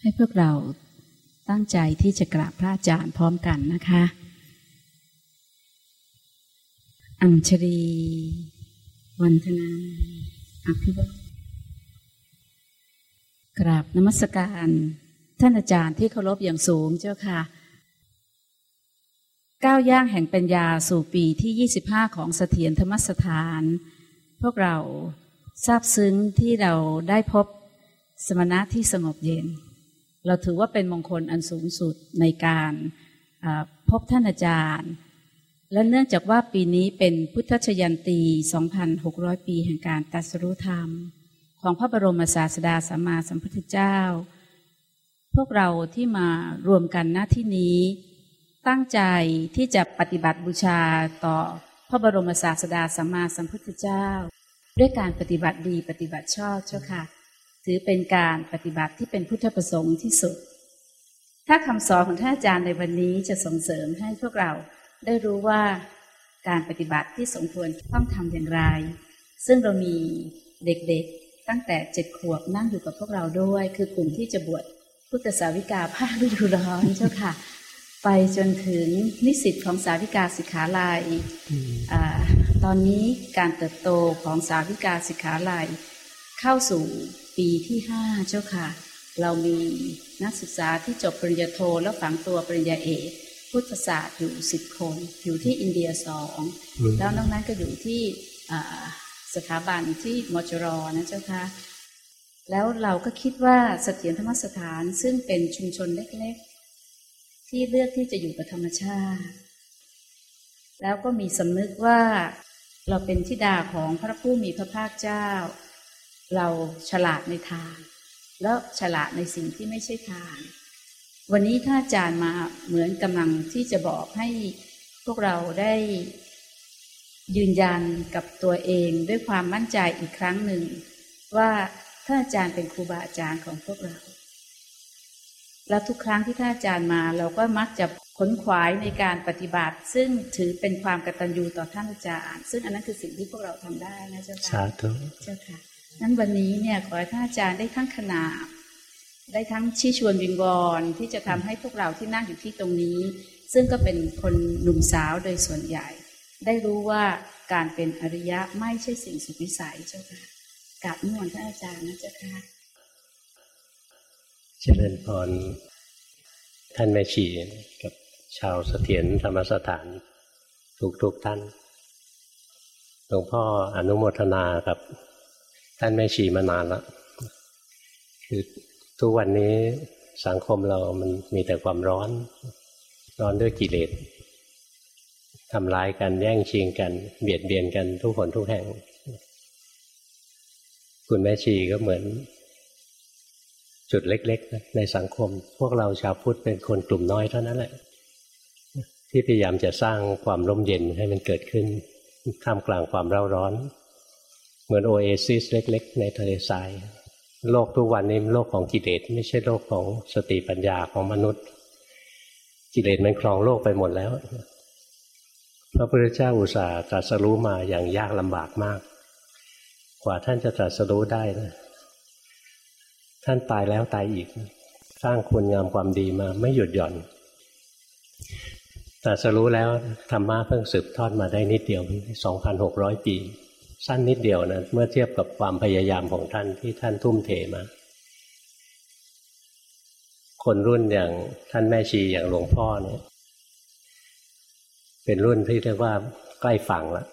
ให้พวกเราตั้งใจที่จะกราบพระอาจารย์พร้อมกันนะคะ อัญชรี วันธนาอภิวัตกราบนมัสการ ท่านอาจารย์ที่เคารพอย่างสูงเจ้าค่ะ ก้าวย่างแห่งปัญญาสู่ปีที่ 25 ของเสถียรธรรมสถาน พวกเราทราบซึ้งที่เราได้พบสมณะที่สงบเย็น เราถือว่าเป็นมงคลอันสูงสุดในการพบท่านอาจารย์ และเนื่องจากว่าปีนี้เป็นพุทธชยันตี 2,600 ปีแห่งการตัสรู้ธรรม ของพระบรมศาสดาสัมมาสัมพุทธเจ้า พวกเราที่มารวมกันหน้าที่นี้ ตั้งใจที่จะปฏิบัติบูชาต่อพระบรมศาสดาสัมมาสัมพุทธเจ้า ด้วยการปฏิบัติดีปฏิบัติชอบเจ้าค่ะ ถือเป็นการปฏิบัติที่เป็นพุทธประสงค์ที่สุด ถ้าคำสอนของท่านอาจารย์ในวันนี้จะส่งเสริมให้พวกเราได้รู้ว่าการปฏิบัติที่สมควรต้องทำอย่างไร ซึ่งเรามีเด็กๆตั้งแต่เจ็ดขวบนั่งอยู่กับพวกเราด้วย คือกลุ่มที่จะบวชพุทธสาวิกาภาคฤดูร้อนเจ้าค่ะ ไปจนถึงนิสิตของสาวิกาสิกขาลัยอตอนนี้การเติบโตของสาวิกาสิกขาลัยเข้าสู่ ปีที่ห้าเจ้าค่ะ เรามีนักศึกษาที่จบปริญญาโทแล้วฝังตัวปริญญาเอกพุทธศาสตร์อยู่สิบคน อยู่ที่อินเดียสองแล้วนอกนั้นก็อยู่ที่สถาบันที่มจรนะเจ้าค่ะแล้วเราก็คิดว่าเสถียรธรรมสถานซึ่งเป็นชุมชนเล็กๆ ที่เลือกที่จะอยู่กับธรรมชาติ แล้วก็มีสำนึกว่าเราเป็นทิดาของพระผู้มีพระภาคเจ้า เราฉลาดในทาง แล้วฉลาดในสิ่งที่ไม่ใช่ทาง วันนี้ถ้าอาจารย์มาเหมือนกำลังที่จะบอกให้พวกเราได้ยืนยันกับตัวเองด้วยความมั่นใจอีกครั้งหนึ่ง ว่าท่านอาจารย์เป็นครูบาอาจารย์ของพวกเรา แล้วทุกครั้งที่ท่านอาจารย์มา เราก็มักจะขนขวายในการปฏิบัติ ซึ่งถือเป็นความกตัญญูต่อท่านอาจารย์ ซึ่งอันนั้นคือสิ่งที่พวกเราทำได้นะเจ้าค่ะสาธุเจ้าค่ะ นั้นวันนี้เนี่ยขอให้ท่านอาจารย์ได้ทั้งขนาบได้ทั้งชี้ชวนวิงวอนที่จะทำให้พวกเราที่นั่งอยู่ที่ตรงนี้ ซึ่งก็เป็นคนหนุ่มสาวโดยส่วนใหญ่ ได้รู้ว่าการเป็นอริยะไม่ใช่สิ่งสุดวิสัยเจ้าค่ะกราบนิมนต์ท่านอาจารย์นะเจ้าค่ะเจริญพรท่านแม่ชีกับชาวเสถียรธรรมสถาน ทุกๆทท่านหลวงพ่ออนุโมทนากับ ท่านไม่ชีมานานแล้วคือทุกวันนี้สังคมเรามันมีแต่ความร้อน ร้อนด้วยกิเลสทำร้ายกันแย่งชิงกัน เบียดเบียนกันทุกคนทุกแห่ง คุณแม่ชีก็เหมือน จุดเล็กๆ ในสังคม พวกเราชาวพุทธเป็นคนกลุ่มน้อยเท่านั้นแหละ ที่พยายามจะสร้างความร่มเย็นให้มันเกิดขึ้นท่ามกลางความเร่าร้อน เหมือนโอเอซิสเล็ก ๆ ในทะเลทรายโลกทุกวันนี้โลกของกิเลสไม่ใช่โลกของสติปัญญาของมนุษย์ กิเลสมันครองโลกไปหมดแล้วพระพุทธเจ้าอุตส่าห์ตรัสรู้มาอย่างยากลำบากมาก กว่าท่านจะตรัสรู้ได้นะท่านตายแล้วตายอีก สร้างคุณงามความดีมาไม่หยุดหย่อนตรัสรู้แล้วธรรมะเพิ่งสืบทอดมาได้นิดเดียวสองพันหกร้อยปี สั้นนิดเดียวนะเมื่อเทียบกับความพยายามของท่านที่ท่านทุ่มเทมาคนรุ่นอย่างท่านแม่ชีอย่างหลวงพ่อเนี่ยเป็นรุ่นที่เรียกว่าใกล้ฝั่งแล้ว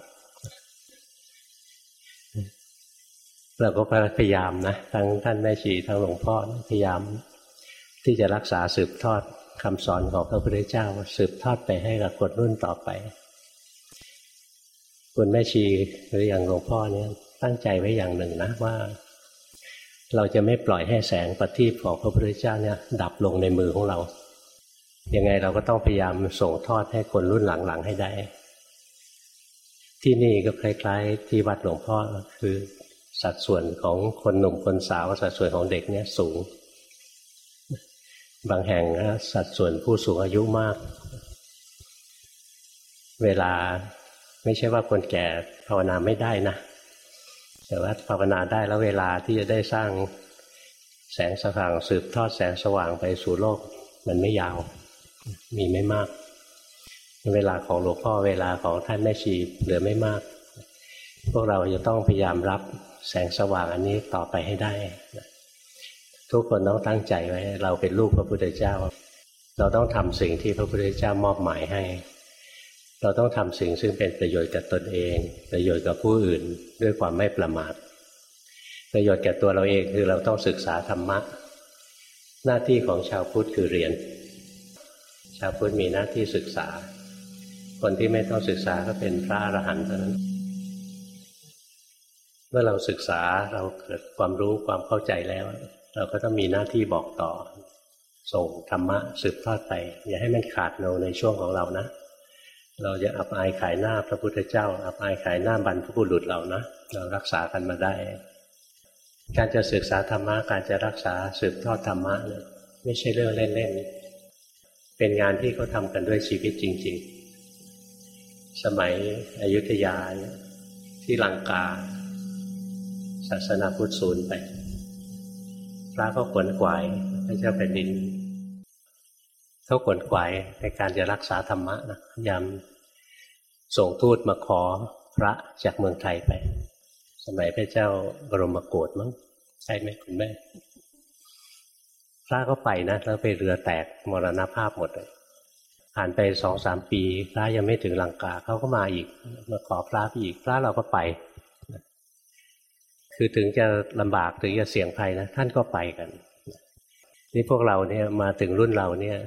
เราก็พยายามนะทั้งท่านแม่ชีทั้งหลวงพ่อพยายาม ที่จะรักษาสืบทอดคำสอนของพระพุทธเจ้า สืบทอดไปให้กับคนรุ่นต่อไป คุณแม่ชีหรืออย่างหลวงพ่อเนี่ยตั้งใจไว้อย่างหนึ่งนะว่า เราจะไม่ปล่อยให้แสงปฏิบของพระพุทธเจ้าเนี่ย ดับลงในมือของเรายังไงเราก็ต้องพยายามส่งทอดให้คนรุ่นหลังๆให้ได้ ที่นี่ก็คล้ายๆ ที่วัดหลวงพ่อคือ สัดส่วนของคนหนุ่มคนสาวสัดส่วนของเด็กเนี่ยสูง บางแห่งสัดส่วนผู้สูงอายุมาก เวลา ไม่ใช่ว่าคนแก่ภาวนาไม่ได้นะแต่ว่าภาวนาได้แล้วเวลาที่จะได้สร้างแสงสว่างสืบทอดแสงสว่างไปสู่โลก มันไม่ยาว มีไม่มาก เวลาของหลวงพ่อเวลาของท่านแม่ชีเหลือไม่มาก พวกเราจะต้องพยายามรับแสงสว่างอันนี้ต่อไปให้ได้ ทุกคนต้องตั้งใจไว้ เราเป็นลูกพระพุทธเจ้า เราต้องทำสิ่งที่พระพุทธเจ้ามอบหมายให้ เราต้องทำสิ่งซึ่งเป็นประโยชน์กับตนเอง ประโยชน์กับผู้อื่นด้วยความไม่ประมาท ประโยชน์แก่ตัวเราเองคือเราต้องศึกษาธรรมะ หน้าที่ของชาวพุทธคือเรียน ชาวพุทธมีหน้าที่ศึกษา คนที่ไม่ต้องศึกษาก็เป็นพระอรหันต์เท่านั้น เมื่อเราศึกษาเราเกิดความรู้ความเข้าใจแล้ว เราก็ต้องมีหน้าที่บอกต่อ ส่งธรรมะสืบทอดไป อย่าให้มันขาดเราในช่วงของเรานะ เราจะอับอายขายหน้าพระพุทธเจ้า อับอายขายหน้าบรรพบุรุษเรานะเรารักษากันมาได้ การจะศึกษาธรรมะการจะรักษาสืบทอดธรรมะเนี่ยไม่ใช่เรื่องเล่นๆเป็นงานที่เขาทำกันด้วยชีวิตจริง ๆ สมัยอยุธยาที่ลังกา ศาสนาพุทธศูนย์ไปพระก็ขวนขวายพระเจ้าแผ่นดิน เขาขวนขวายในการจะรักษาธรรมะนะยามส่งทูตมาขอพระจากเมืองไทยไป สมัยพระเจ้าบรมโกศมั้งใช่ไหมคุณแม่พระก็ไปนะแล้วไปเรือแตกมรณภาพหมดเลยผ่านไปสองสามปี พระยังไม่ถึงลังกาเขาก็มาอีกมาขอพระอีกพระเราก็ไป คือถึงจะลำบากถึงจะเสี่ยงภัยนะท่านก็ไปกัน นี่พวกเราเนี่ยมาถึงรุ่นเราเนี่ย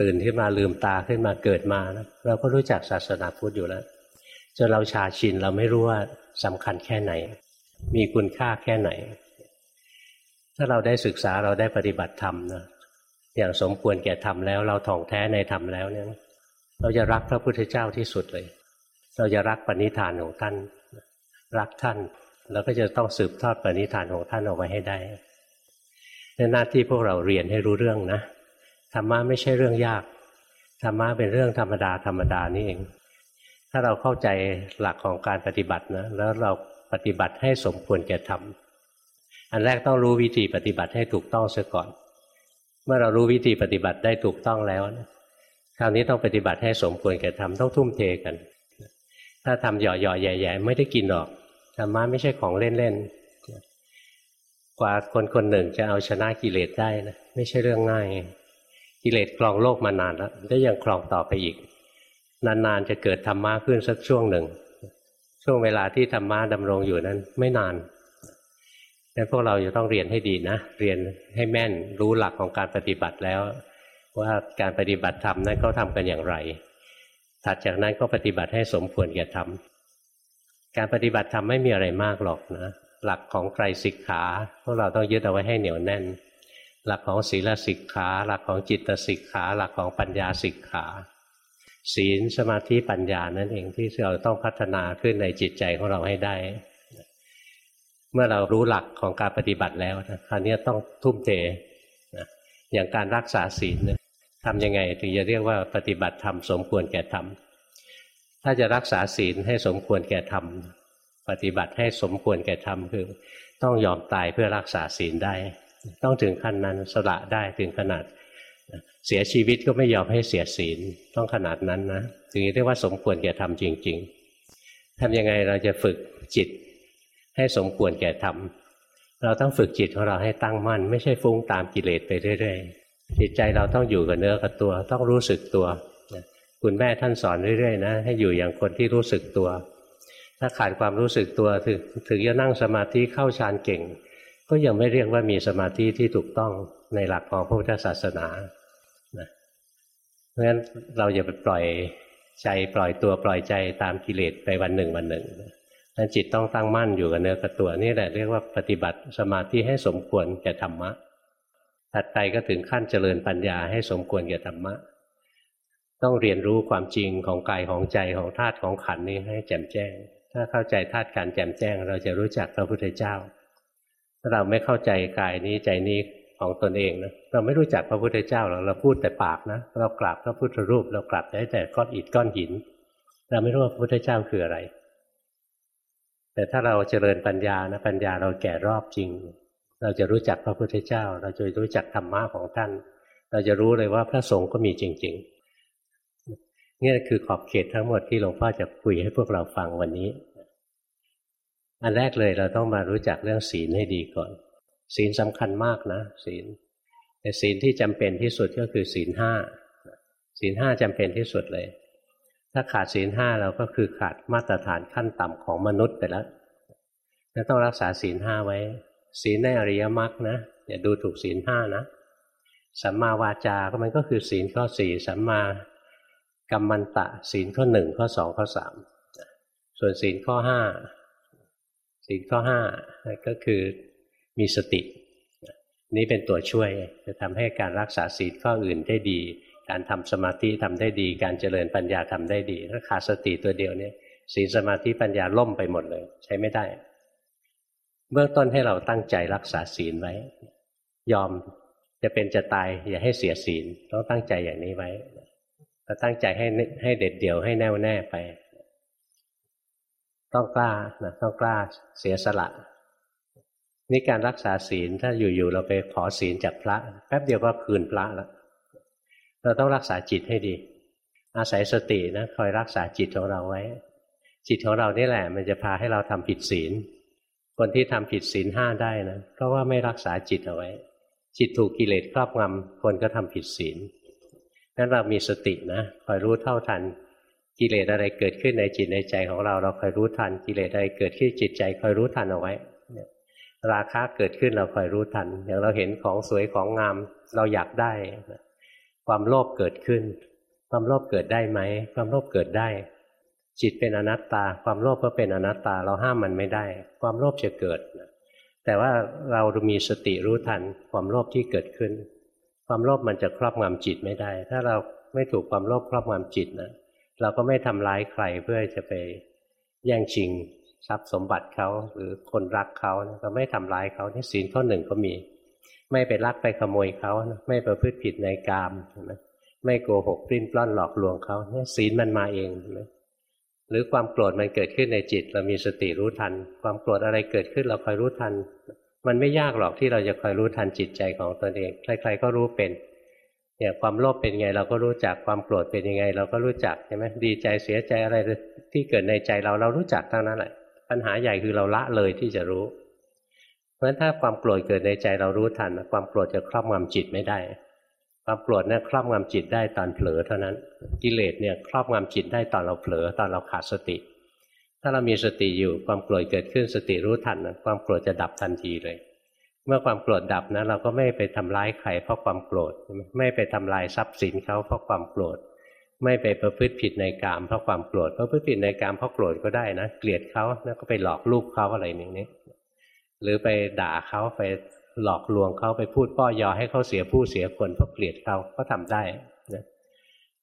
ตื่นขึ้นมาลืมตาขึ้นมาเกิดมานะเราก็รู้จักศาสนาพุทธอยู่แล้วจนเราชาชินเราไม่รู้ว่าสำคัญแค่ไหน มีคุณค่าแค่ไหน ถ้าเราได้ศึกษาเราได้ปฏิบัติธรรมนะอย่างสมควรแก่ธรรมแล้วเราท่องแท้ในธรรมแล้วเนี่ยเราจะรักพระพุทธเจ้าที่สุดเลย เราจะรักปณิธานของท่าน รักท่านเราก็จะต้องสืบทอดปณิธานของท่านออกไว้ให้ได้ในหน้าที่พวกเราเรียนให้รู้เรื่องนะ ธรรมะไม่ใช่เรื่องยากธรรมะเป็นเรื่องธรรมดาธรรมดานี่เอง ถ้าเราเข้าใจหลักของการปฏิบัตินะแล้วเราปฏิบัติให้สมควรแก่ธรรมอันแรกต้องรู้วิธีปฏิบัติให้ถูกต้องเสียก่อน เมื่อเรารู้วิธีปฏิบัติได้ถูกต้องแล้วนะคราวนี้ต้องปฏิบัติให้สมควรแก่ธรรมต้องทุ่มเทกัน ถ้าทำหย่อๆแย่ๆไม่ได้กินหรอกธรรมะไม่ใช่ของเล่นๆกว่าคนคนหนึ่งจะเอาชนะกิเลสได้นะไม่ใช่เรื่องง่าย กิเลสคลองโลกมานานแล้วได้ยังคลองต่อไปอีก นานๆจะเกิดธรรมะขึ้นสักช่วงหนึ่ง ช่วงเวลาที่ธรรมะดำรงอยู่นั้นไม่นานดังนั้นพวกเราจะต้องเรียนให้ดีนะ เรียนให้แม่นรู้หลักของการปฏิบัติแล้ว ว่าการปฏิบัติธรรมนั้นเขาทากันอย่างไร ถัดจากนั้นก็ปฏิบัติให้สมควรแก่ธรรมการปฏิบัติธรรมไม่มีอะไรมากหรอกนะ หลักของไตรสิกขาพวกเราต้องยึดเอาไว้ให้เหนียวแน่น หลักของศีลสิกขา หลักของจิตสิกขา หลักของปัญญาสิกขา ศีลสมาธิปัญญานั่นเองที่เราต้องพัฒนาขึ้นในจิตใจของเราให้ได้ เมื่อเรารู้หลักของการปฏิบัติแล้วนะคราวนี้ต้องทุ่มเทนะอย่างการรักษาศีลทำยังไงถึงจะเรียกว่าปฏิบัติธรรมสมควรแก่ธรรมถ้าจะรักษาศีลให้สมควรแก่ธรรมปฏิบัติให้สมควรแก่ธรรมคือ ต้องยอมตายเพื่อรักษาศีลได้ ต้องถึงขั้นนั้นสละได้ถึงขนาดเสียชีวิตก็ไม่ยอมให้เสียศีลต้องขนาดนั้นนะถึงเรียกว่าสมควรแก่ทำจริง ๆทำยังไงเราจะฝึกจิต ให้สมควรแก่ทำเราต้องฝึกจิตของเราให้ตั้งมั่น ไม่ใช่ฟุ้งตามกิเลสไปเรื่อยๆจิตใจเราต้องอยู่กับเนื้อกับตัว ต้องรู้สึกตัวคุณแม่ท่านสอนเรื่อยๆนะให้อยู่อย่างคนที่รู้สึกตัว ถ้าขาดความรู้สึกตัวถึงถึงจะนั่งสมาธิเข้าฌานเก่ง ก็ยังไม่เรียกว่ามีสมาธิที่ถูกต้องในหลักของพระพุทธศาสนาเพราะฉะนั้นเราอย่าไปปล่อยใจปล่อยตัวปล่อยใจตามกิเลสไปวันหนึ่งวันหนึ่งนั้นจิตต้องตั้งมั่นอยู่กับเนื้อกับตัวนี่แหละเรียกว่าปฏิบัติสมาธิให้สมควรแก่ธรรมะถัดไปก็ถึงขั้นเจริญปัญญาให้สมควรแก่ธรรมะ ต้องเรียนรู้ความจริงของกายของใจของธาตุของขันนี้ให้แจ่มแจ้ง ถ้าเข้าใจธาตุการแจ่มแจ้ง เราจะรู้จักพระพุทธเจ้า ถ้าเราไม่เข้าใจกายนี้ใจนี้ของตนเองนะเราไม่รู้จักพระพุทธเจ้าหรอกเราพูดแต่ปากนะเรากราบพระพุทธรูป เรากราบได้แต่ก้อนอิฐก้อนหิน เราไม่รู้ว่าพระพุทธเจ้าคืออะไร แต่ถ้าเราเจริญปัญญานะปัญญาเราแก่รอบจริง เราจะรู้จักพระพุทธเจ้า เราจะรู้จักธรรมะของท่าน เราจะรู้เลยว่าพระสงฆ์ก็มีจริงๆนี่คือขอบเขตทั้งหมดที่หลวงพ่อจะคุยให้พวกเราฟังวันนี้ อันแรกเลยเราต้องมารู้จักเรื่องศีลให้ดีก่อน ศีลสำคัญมากนะ ศีลแต่ศีลที่จำเป็นที่สุดก็คือศีลห้าศีลห้าจำเป็นที่สุดเลย ถ้าขาดศีลห้าเราก็คือขาดมาตรฐานขั้นต่ำของมนุษย์ไปแล้วจะต้องรักษาศีลห้าไว้ ศีลในอริยมรรคนะอย่าดูถูกศีลห้านะสัมมาวาจา ก็มันก็คือศีลข้อสี่สัมมากัมมันตะ ศีลข้อหนึ่งข้อสองข้อสามส่วนศีลข้อห้า ศีลข้อห้าก็คือมีสติ นี้เป็นตัวช่วย จะทำให้การรักษาศีลข้ออื่นได้ดี การทำสมาธิทำได้ดี การเจริญปัญญาทำได้ดีถ้าขาดสติตัวเดียวเนี่ยศีลสมาธิปัญญาล่มไปหมดเลย ใช้ไม่ได้ เบื้องต้นให้เราตั้งใจรักษาศีลไว้ ยอมจะเป็นจะตายอย่าให้เสียศีลต้องตั้งใจอย่างนี้ไว้ตั้งใจให้ให้เด็ดเดี่ยวให้แน่วแน่ไป ต้องกล้านะต้องกล้าเสียสละนี่การรักษาศีลถ้าอยู่ๆเราไปขอศีลจากพระ แป๊บเดียวก็คืนพระแล้วเราต้องรักษาจิตให้ดี อาศัยสตินะคอยรักษาจิตของเราไว้ จิตของเรานี่แหละ มันจะพาให้เราทำผิดศีล คนที่ทำผิดศีลห้าได้นะเพราะว่าไม่รักษาจิตเอาไว้ จิตถูกกิเลสครอบงำคนก็ทำผิดศีลนั้นเรามีสตินะคอยรู้เท่าทัน กิเลสอะไรเกิดขึ้นในจิตในใจของเราเราคอยรู้ทันกิเลสอะไรเกิดขึ้นจิตใจคอยรู้ทันเอาไว้ราคะเกิดขึ้นเราคอยรู้ทัน อย่างเราเห็นของสวยของงามเราอยากได้ ความโลภเกิดขึ้น ความโลภเกิดได้ไหม ความโลภเกิดได้ จิตเป็นอนัตตา ความโลภก็เป็นอนัตตา เราห้ามมันไม่ได้ ความโลภจะเกิด แต่ว่าเรามีสติรู้ทัน ความโลภที่เกิดขึ้น ความโลภมันจะครอบงำจิตไม่ได้ ถ้าเราไม่ถูกความโลภครอบงำจิตนะ เราก็ไม่ทำร้ายใครเพื่อจะไปแย่งชิงทรัพย์สมบัติเขาหรือคนรักเขาเราไม่ทำร้ายเขาที่ศีลข้อหนึ่งก็มี ไม่ไปลักไปขโมยเขาไม่ประพฤติผิดในกามไม่โกหกปลิ้นปล้อนหลอกลวงเขาเนี่ยศีลมันมาเองหรือความโกรธมันเกิดขึ้นในจิต เรามีสติรู้ทัน ความโกรธอะไรเกิดขึ้นเราคอยรู้ทัน มันไม่ยากหรอกที่เราจะคอยรู้ทันจิตใจของตนเอง ใครๆก็รู้เป็น เนี่ยความโลภเป็นไงเราก็รู้จักความโกรธเป็นยังไง เราก็รู้จักใช่ไหมดีใจเสียใจอะไรที่เกิดในใจเราเรารู้จักเทั้งนั้นแหละปัญหาใหญ่คือเราละเลยที่จะรู้ เพราะฉะนั้นถ้าความโกรธเกิดในใจเรารู้ทัน ความโกรธจะครอบงำจิตไม่ได้ ความโกรธเนี่ยครอบงำจิตได้ตอนเผลอเท่านั้น กิเลสเนี่ยครอบงำจิตได้ตอนเราเผลอตอนเราขาดสติ ถ้าเรามีสติอยู่ความโกรธเกิดขึ้นสติรู้ทันความโกรธจะดับทันทีเลย เมื่อความโกรธดับนะเราก็ไม่ไปทำร้ายใครเพราะความโกรธ ไม่ไปทำลายทรัพย์สินเขาเพราะความโกรธ ไม่ไปประพฤติผิดในกามเพราะความโกรธประพฤติผิดในกามเพราะโกรธก็ได้นะเกลียดเขาแล้วก็ไปหลอกลูกเขาอะไรอย่างนี้ หรือไปด่าเขาไปหลอกลวงเขาไปพูดป้อยอให้เขาเสียผู้เสียคนเพราะเกลียดเขาก็ทำได้นะ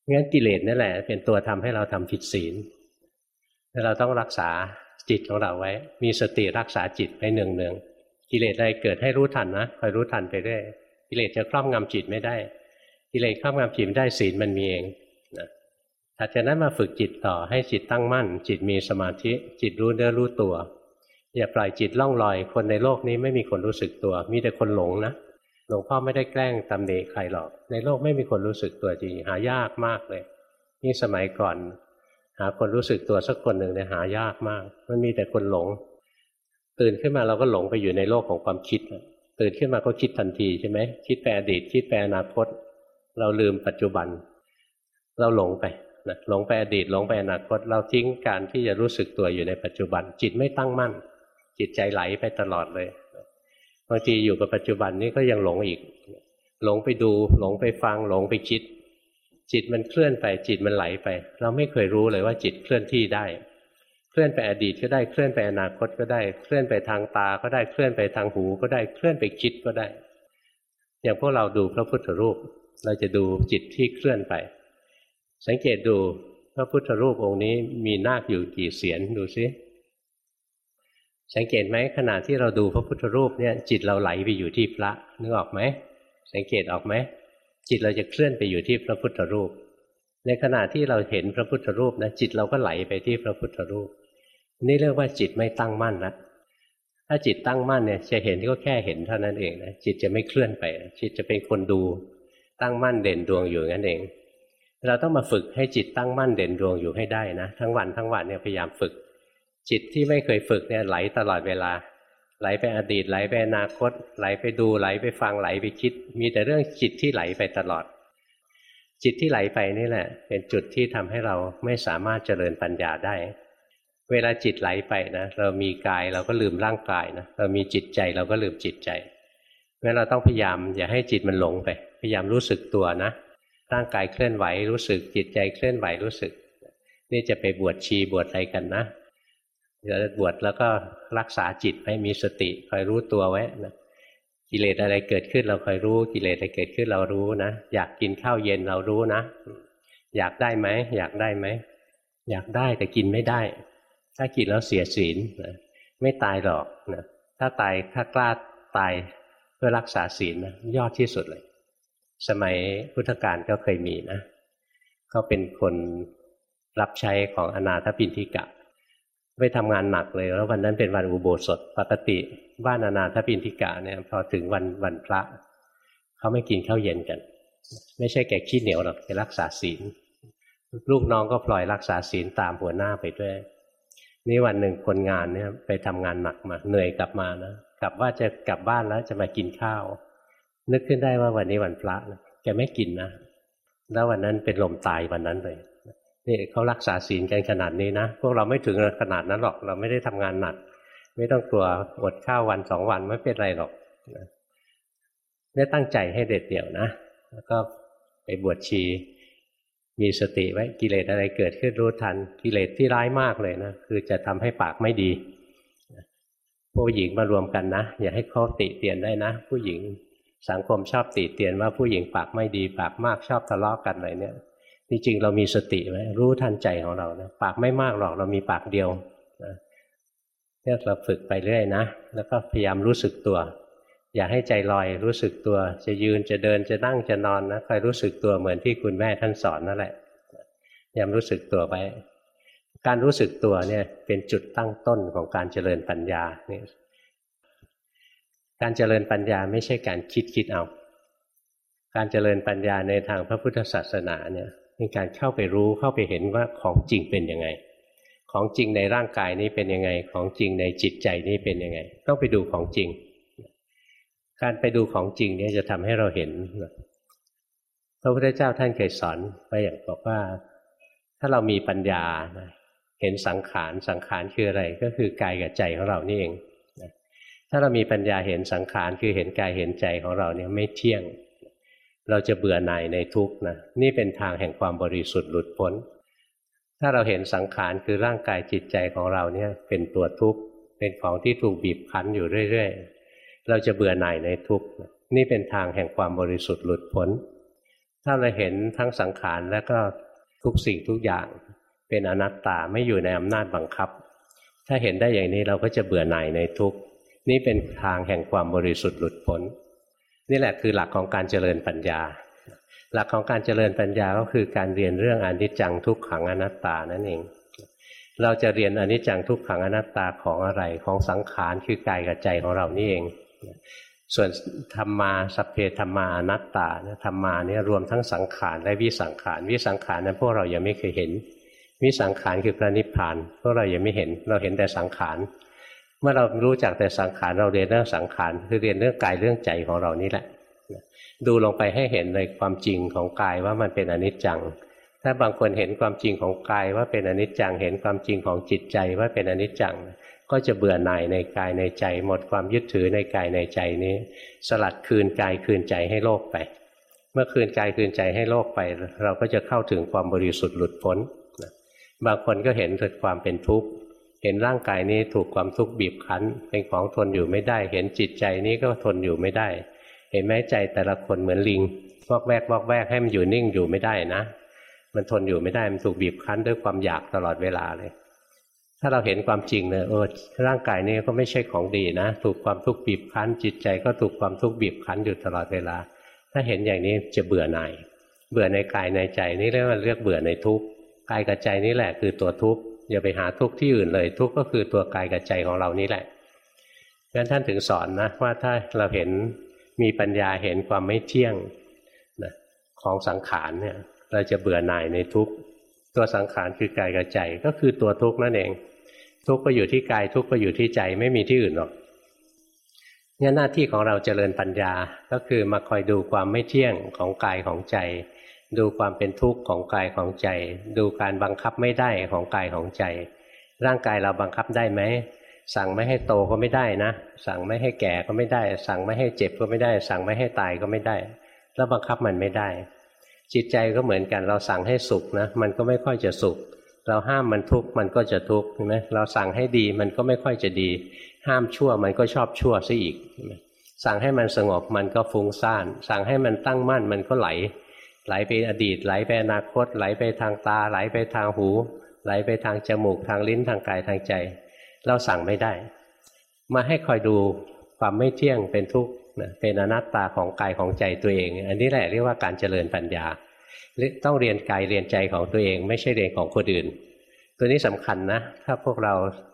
งั้นกิเลสนั่นแหละ เป็นตัวทำให้เราทำผิดศีลเราต้องรักษาจิตของเราไว้ มีสติรักษาจิตไปหนึ่งหนึ่ง กิเลสอะไรเกิดให้รู้ทันนะคอยรู้ทันไปเรื่อยกิเลสจะครอบงำจิตไม่ได้ กิเลสครอบงำจิตไม่ได้ศีลมันมีเองนะถัดจากนั้นมาฝึกจิตต่อให้จิตตั้งมั่น จิตมีสมาธิจิตรู้เนื้อรู้ตัว อย่าปล่อยจิตล่องลอย คนในโลกนี้ไม่มีคนรู้สึกตัว มีแต่คนหลงนะหลวงพ่อไม่ได้แกล้งตำหนิใครหรอก ในโลกไม่มีคนรู้สึกตัวจริงหายากมากเลยนี่สมัยก่อน หาคนรู้สึกตัวสักคนหนึ่งเนี่ยหายากมาก มันมีแต่คนหลง ตื่นขึ้นมาเราก็หลงไปอยู่ในโลกของความคิดตื่นขึ้นมาก็คิดทันทีใช่ไหมคิดแปลอดีต คิดแปลอนาคต เราลืมปัจจุบัน เราหลงไปนะหลงไปอดีตหลงไปอนาคต เราทิ้งการที่จะรู้สึกตัวอยู่ในปัจจุบัน จิตไม่ตั้งมั่น จิตใจไหลไปตลอดเลยบางทีอยู่กับปัจจุบันนี้ก็ยังหลงอีก หลงไปดู หลงไปฟัง หลงไปคิด จิตมันเคลื่อนไปจิตมันไหลไป เราไม่เคยรู้เลยว่าจิตเคลื่อนที่ได้ ลื่อนไปอดีตก็ได้เคลื่อนไปอนาคตก็ได้เคลื่อนไปทางตาก็ได้เคลื่อนไปทางหูก็ได้เคลื่อนไปคิดก็ได้ อย่างพวกเราดูพระพุทธรูป เราจะดูจิตที่เคลื่อนไป สังเกตดูพระพุทธรูปองค์นี้มีนาคอยู่กี่เสียนดูซิสังเกตไหมขณะที่เราดูพระพุทธรูปเนี่ยจิตเราไหลไปอยู่ที่พระนึกออกไหมสังเกตออกไหมจิตเราจะเคลื่อนไปอยู่ที่พระพุทธรูป ในขณะที่เราเห็นพระพุทธรูปนะจิตเราก็ไหลไปที่พระพุทธรูป นี่เรียกว่าจิตไม่ตั้งมั่นละถ้าจิตตั้งมั่นเนี่ยจะเห็นก็แค่เห็นเท่านั้นเองนะจิตจะไม่เคลื่อนไป จิตจะเป็นคนดูตั้งมั่นเด่นดวงอยู่นั่นเอง เราต้องมาฝึกให้จิตตั้งมั่นเด่นดวงอยู่ให้ได้นะ ทั้งวันทั้งวันเนี่ยพยายามฝึก จิตที่ไม่เคยฝึกเนี่ยไหลตลอดเวลา ไหลไปอดีตไหลไปอนาคต ไหลไปดูไหลไปฟังไหลไปคิด มีแต่เรื่องจิตที่ไหลไปตลอด จิตที่ไหลไปนี่แหละ เป็นจุดที่ทำให้เราไม่สามารถเจริญปัญญาได้ เวลาจิตไหลไปนะเรามีกายเราก็ลืมร่างกายนะเรามีจิตใจเราก็ลืมจิตใจเพราะเราต้องพยายามอย่าให้จิตมันหลงไป พยายามรู้สึกตัวนะร่างกายเคลื่อนไหวรู้สึก จิตใจเคลื่อนไหวรู้สึก นี่จะไปบวชชีบวชอะไรกันนะจะบวชแล้วก็รักษาจิตให้มีสติคอยรู้ตัวไว้นะกิเลสอะไรเกิดขึ้นเราคอยรู้กิเลสอะไรเกิดขึ้นเรารู้นะอยากกินข้าวเย็นเรารู้นะ อยากได้ไหมอยากได้ไหมอยากได้แต่กินไม่ได้ ถ้ากินแล้วเสียศีลนะไม่ตายหรอกนะถ้าตายถ้ากล้าตายเพื่อรักษาศีลนะยอดที่สุดเลย สมัยพุทธกาลก็เคยมีนะเขาเป็นคนรับใช้ของอนาถปินทิกะไปทำงานหนักเลย แล้ววันนั้นเป็นวันอุโบสถปกติ บ้านอนาถปินทิกะเนี่ยพอถึงวันวันพระเขาไม่กินข้าวเย็นกัน ไม่ใช่แก่ขี้เหนียวหรอกแกรักษาศีลลูกน้องก็ปล่อยรักษาศีลตามหัวหน้าไปด้วย นี่วันหนึ่งคนงานเนี่ยไปทำงานหนักมาเหนื่อยกลับมานะกลับว่าจะกลับบ้านแล้วจะมากินข้าว นึกขึ้นได้ว่าวันนี้วันพระนะแกไม่กินนะแล้ววันนั้นเป็นลมตายวันนั้นเลยนี่เขารักษาศีลกันขนาดนี้นะพวกเราไม่ถึงขนาดนั้นหรอก เราไม่ได้ทำงานหนัก ไม่ต้องกลัวอดข้าววันสองวันไม่เป็นไรหรอกได้ตั้งใจให้เด็ดเดี่ยวนะ แล้วก็ไปบวชชี มีสติไว้กิเลสอะไรเกิดขึ้นรู้ทัน กิเลสที่ร้ายมากเลยนะคือจะทำให้ปากไม่ดีผู้หญิงมารวมกันนะ อย่าให้เขาติเตียนได้นะ ผู้หญิงสังคมชอบติเตียนว่าผู้หญิงปากไม่ดี ปากมากชอบทะเลาะกันอะไรเนี่ยจริงๆเรามีสติไหมรู้ทันใจของเรานะปากไม่มากหรอกเรามีปากเดียวนะเนี่ยเราฝึกไปเรื่อยนะ แล้วก็พยายามรู้สึกตัว อย่าให้ใจลอยรู้สึกตัว จะยืนจะเดินจะนั่งจะนอนนะคอยรู้สึกตัวเหมือนที่คุณแม่ท่านสอนนั่นแหละยายามรู้สึกตัวไปการรู้สึกตัวเนี่ยเป็นจุดตั้งต้นของการเจริญปัญญาเนี่ยการเจริญปัญญาไม่ใช่การคิดคิดเอา การเจริญปัญญาในทางพระพุทธศาสนาเนี่ยเป็นการเข้าไปรู้เข้าไปเห็นว่าของจริงเป็นยังไง ของจริงในร่างกายนี้เป็นยังไง ของจริงในจิตใจนี้เป็นยังไง ต้องไปดูของจริง การไปดูของจริงเนี่ยจะทำให้เราเห็นพระพุทธเจ้าท่านเคยสอนไปอย่างบอกว่า ถ้าเรามีปัญญาเห็นสังขารสังขารคืออะไร ก็คือกายกับใจของเรานี่เองถ้าเรามีปัญญาเห็นสังขารคือเห็นกายเห็นใจของเราเนี่ยไม่เที่ยง เราจะเบื่อหน่ายในทุกข์นะนี่เป็นทางแห่งความบริสุทธิ์หลุดพ้น ถ้าเราเห็นสังขารคือร่างกายจิตใจของเราเนี่ยเป็นตัวทุกข์เป็นของที่ถูกบีบคั้นอยู่เรื่อยๆ เราจะเบื่อหน่ายในทุกข์นี่เป็นทางแห่งความบริสุทธิ์หลุดพ้น ถ้าเราเห็นทั้งสังขารและก็ทุกสิ่งทุกอย่าง เป็นอนัตตาไม่อยู่ในอำนาจบังคับ ถ้าเห็นได้อย่างนี้เราก็จะเบื่อหน่ายในทุกข์นี่เป็นทางแห่งความบริสุทธิ์หลุดพ้น นี่แหละคือหลักของการเจริญปัญญา หลักของการเจริญปัญญาก็คือการเรียนเรื่องอนิจจังทุกขังอนัตตานั่นเอง เราจะเรียนอนิจจังทุกขังอนัตตาของอะไรของสังขารคือกายกับใจของเรานี่เอง ส่วนธรรมาสัพเพธรรมานัตตาธรรมาเนี่ยรวมทั้งสังขารและวิสังขารวิสังขารนั้นพวกเรายังไม่เคยเห็น วิสังขารคือพระนิพพานพวกเรายังไม่เห็น เราเห็นแต่สังขารเมื่อเรารู้จักแต่สังขารเราเรียนเรื่องสังขารคือเรียนเรื่องกายเรื่องใจของเรานี่แหละ ดูลงไปให้เห็นในความจริงของกายว่ามันเป็นอนิจจัง ถ้าบางคนเห็นความจริงของกายว่าเป็นอนิจจัง เห็นความจริงของจิตใจว่าเป็นอนิจจัง ก็จะเบื่อหน่ายในกายในใจ หมดความยึดถือในกายในใจนี้ สลัดคืนกายคืนใจให้โลกไป เมื่อคืนกายคืนใจให้โลกไป เราก็จะเข้าถึงความบริสุทธิ์หลุดพ้นบางคนก็เห็นถึงความเป็นทุกข์เห็นร่างกายนี้ถูกความทุกข์บีบคั้น เป็นของทนอยู่ไม่ได้ เห็นจิตใจนี้ก็ทนอยู่ไม่ได้ เห็นแม้ใจแต่ละคนเหมือนลิงวอกแวกวอกแวกให้มันอยู่นิ่งอยู่ไม่ได้นะ มันทนอยู่ไม่ได้มันถูกบีบคั้นด้วยความอยากตลอดเวลาเลย ถ้าเราเห็นความจริงเนี่ยเออร่างกายนี้ก็ไม่ใช่ของดีนะ ถูกความทุกข์บีบคั้น จิตใจก็ถูกความทุกข์บีบคั้นอยู่ตลอดเวลา ถ้าเห็นอย่างนี้จะเบื่อหน่าย เบื่อในกายในใจนี่เรียกว่าเรียกเบื่อในทุกข์กายกับใจนี่แหละคือตัวทุกข์อย่าไปหาทุกข์ที่อื่นเลย ทุกข์ก็คือตัวกายกับใจของเรานี่แหละงั้นท่านถึงสอนนะว่าถ้าเราเห็นมีปัญญาเห็นความไม่เที่ยงนะของสังขารเนี่ย เราจะเบื่อหน่ายในทุกตัวสังขารคือกายกับใจก็คือตัวทุกข์นั่นเอง ทุกข์ก็อยู่ที่กายทุกข์ก็อยู่ที่ใจไม่มีที่อื่นหรอกงั้นหน้าที่ของเราเจริญปัญญาก็คือมาคอยดูความไม่เที่ยงของกายของใจ ดูความเป็นทุกข์ของกายของใจ ดูการบังคับไม่ได้ของกายของใจ ร่างกายเราบังคับได้ไหมสั่งไม่ให้โตก็ไม่ได้นะ สั่งไม่ให้แก่ก็ไม่ได้ สั่งไม่ให้เจ็บก็ไม่ได้ สั่งไม่ให้ตายก็ไม่ได้ แล้วบังคับมันไม่ได้ จิตใจก็เหมือนกันเราสั่งให้สุขนะ มันก็ไม่ค่อยจะสุข เราห้ามมันทุกข์มันก็จะทุกข์ใช่ไหมเราสั่งให้ดีมันก็ไม่ค่อยจะดี ห้ามชั่วมันก็ชอบชั่วซะอีก สั่งให้มันสงบมันก็ฟุ้งซ่าน สั่งให้มันตั้งมั่นมันก็ไหล ไหลไปอดีต ไหลไปอนาคต ไหลไปทางตา ไหลไปทางหู ไหลไปทางจมูกทางลิ้นทางกายทางใจ เราสั่งไม่ได้ มาให้คอยดูความไม่เที่ยงเป็นทุกข์เป็นอนัตตาของกายของใจตัวเอง อันนี้แหละเรียกว่าการเจริญปัญญา ต้องเรียนกายเรียนใจของตัวเอง ไม่ใช่เรียนของคนอื่น ตัวนี้สำคัญนะ ถ้าพวกเรา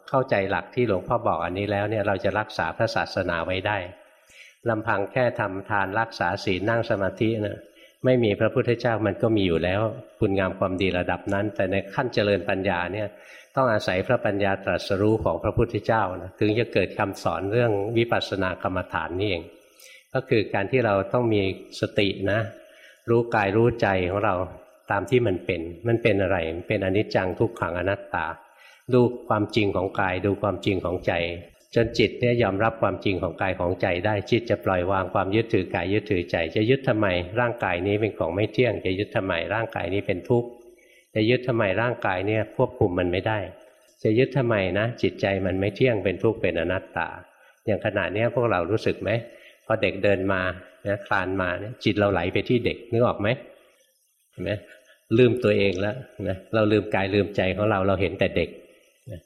เข้าใจหลักที่หลวงพ่อบอกอันนี้แล้วเนี่ยเราจะรักษาพระศาสนาไว้ได้ลำพังแค่ทำทานรักษาศีลนั่งสมาธินะไม่มีพระพุทธเจ้ามันก็มีอยู่แล้ว คุณงามความดีระดับนั้น แต่ในขั้นเจริญปัญญาเนี่ยต้องอาศัยพระปัญญาตรัสรู้ของพระพุทธเจ้านะถึงจะเกิดคำสอนเรื่องวิปัสสนากรรมฐานนี่เอง ก็คือการที่เราต้องมีสตินะ รู้กายรู้ใจของเราตามที่มันเป็น มันเป็นอะไร มันเป็นอนิจจังทุกขังอนัตตา ดูความจริงของกายดูความจริงของใจ จนจิตเนี่ยยอมรับความจริงของกายของใจ ได้จิตจะปล่อยวางความยึดถือกายยึดถือใจ จะยึดทำไม ร่างกายนี้เป็นของไม่เที่ยง จะยึดทำไมร่างกายนี้เป็นทุกข์จะยึดทำไมร่างกายเนี่ยควบคุมมันไม่ได้ จะยึดทำไมนะ จิตใจมันไม่เที่ยงเป็นทุกข์เป็นอนัตตา อย่างขณะนี้พวกเรารู้สึกไหมพอเด็กเดินมา นะคลานมาเนี่ยจิตเราไหลไปที่เด็กนึกออกไหมเห็นไหมลืมตัวเองแล้วนะเราลืมกายลืมใจของเราเราเห็นแต่เด็กนะ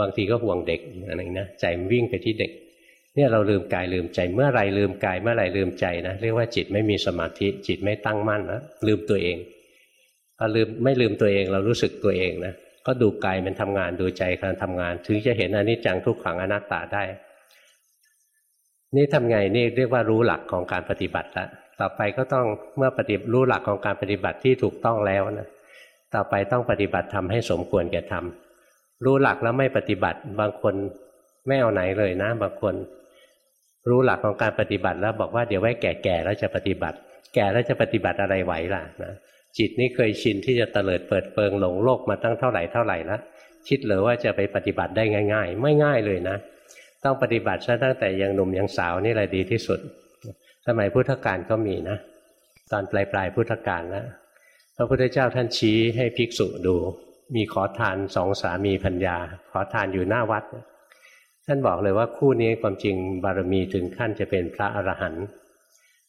บางทีก็ห่วงเด็กอะไรนะใจมันวิ่งไปที่เด็ก เนี่ยเราลืมกายลืมใจเมื่อไรลืมกายเมื่อไรลืมใจนะเรียกว่าจิตไม่มีสมาธิจิตไม่ตั้งมั่นแล้วลืมตัวเองพอลืมไม่ลืมตัวเองเรารู้สึกตัวเองนะก็ดูกายมันทำงานดูใจการทำงาน ถึงจะเห็นอนิจจังทุกขังอนัตตาได้ นี่ทำไงนี่เรียกว่ารู้หลักของการปฏิบัติแล้วต่อไปก็ต้องเมื่อปฏิรู้หลักของการปฏิบัติที่ถูกต้องแล้วนะต่อไปต้องปฏิบัติทำให้สมควรแก่ทำรู้หลักแล้วไม่ปฏิบัติ บางคนไม่เอาไหนเลยนะ บางคน รู้หลักของการปฏิบัติแล้วบอกว่าเดี๋ยวไว้แก่ๆแล้วจะปฏิบัติ แก่แล้วจะปฏิบัติอะไรไหวล่ะนะจิตนี่เคยชินที่จะเตลิดเปิดเปิงหลงโลกมาตั้งเท่าไหร่เท่าไหร่แล้วคิดหรือว่าจะไปปฏิบัติได้ง่าย ๆ ไม่ง่ายเลยนะ ต้องปฏิบัติซะตั้งแต่ยังหนุ่มยังสาวนี่แหละดีที่สุด สมัยพุทธกาลก็มีนะ ตอนปลายปลายพุทธกาลแล้วพระพุทธเจ้าท่านชี้ให้ภิกษุดู มีขอทานสองสามีพัญญา ขอทานอยู่หน้าวัด ท่านบอกเลยว่าคู่นี้ความจริงบารมีถึงขั้นจะเป็นพระอรหันต์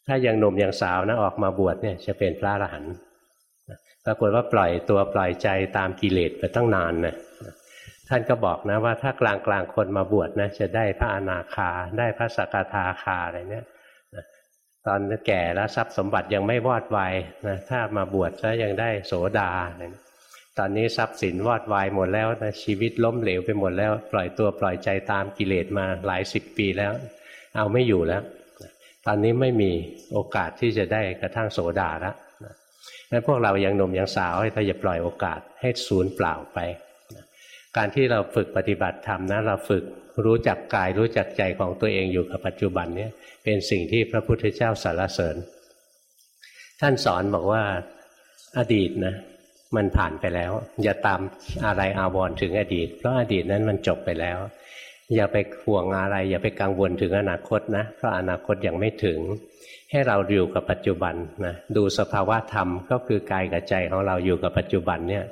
ถ้ายังหนุ่มยังสาวนะออกมาบวชเนี่ยจะเป็นพระอรหันต์ปรากฏว่าปล่อยตัวปล่อยใจตามกิเลสไปตั้งนานนะ ท่านก็บอกนะว่าถ้ากลางกลางคนมาบวชนะจะได้พระอนาคา ได้พระสกทาคาอะไรเนี่ยตอนแก่แล้วทรัพย์สมบัติยังไม่วอดวายนะถ้ามาบวชแล้วยังได้โสดาตอนนี้ทรัพย์สินวอดวายหมดแล้วนะชีวิตล้มเหลวไปหมดแล้ว ปล่อยตัวปล่อยใจตามกิเลสมาหลายสิบปีแล้ว เอาไม่อยู่แล้ว ตอนนี้ไม่มีโอกาสที่จะได้กระทั่งโสดาแล้วนั้นพวกเรายังหนุ่มยังสาวให้เราอย่าปล่อยโอกาสให้สูญเปล่าไป การที่เราฝึกปฏิบัติธรรมนะเราฝึกรู้จักกายรู้จักใจของตัวเองอยู่กับปัจจุบันเนี้เป็นสิ่งที่พระพุทธเจ้าสารเสริญ ท่านสอนบอกว่าอดีตนะมันผ่านไปแล้ว อย่าตามอะไรอาวรถึงอดีต เพราะอดีตนั้นมันจบไปแล้ว อย่าไปห่วงอะไร อย่าไปกังวลถึงอนาคตนะเพราะอนาคตยังไม่ถึง ให้เราอยู่กับปัจจุบันนะดูสภาวะธรรมก็คือกายกับใจของเราอยู่กับปัจจุบันเนี่ย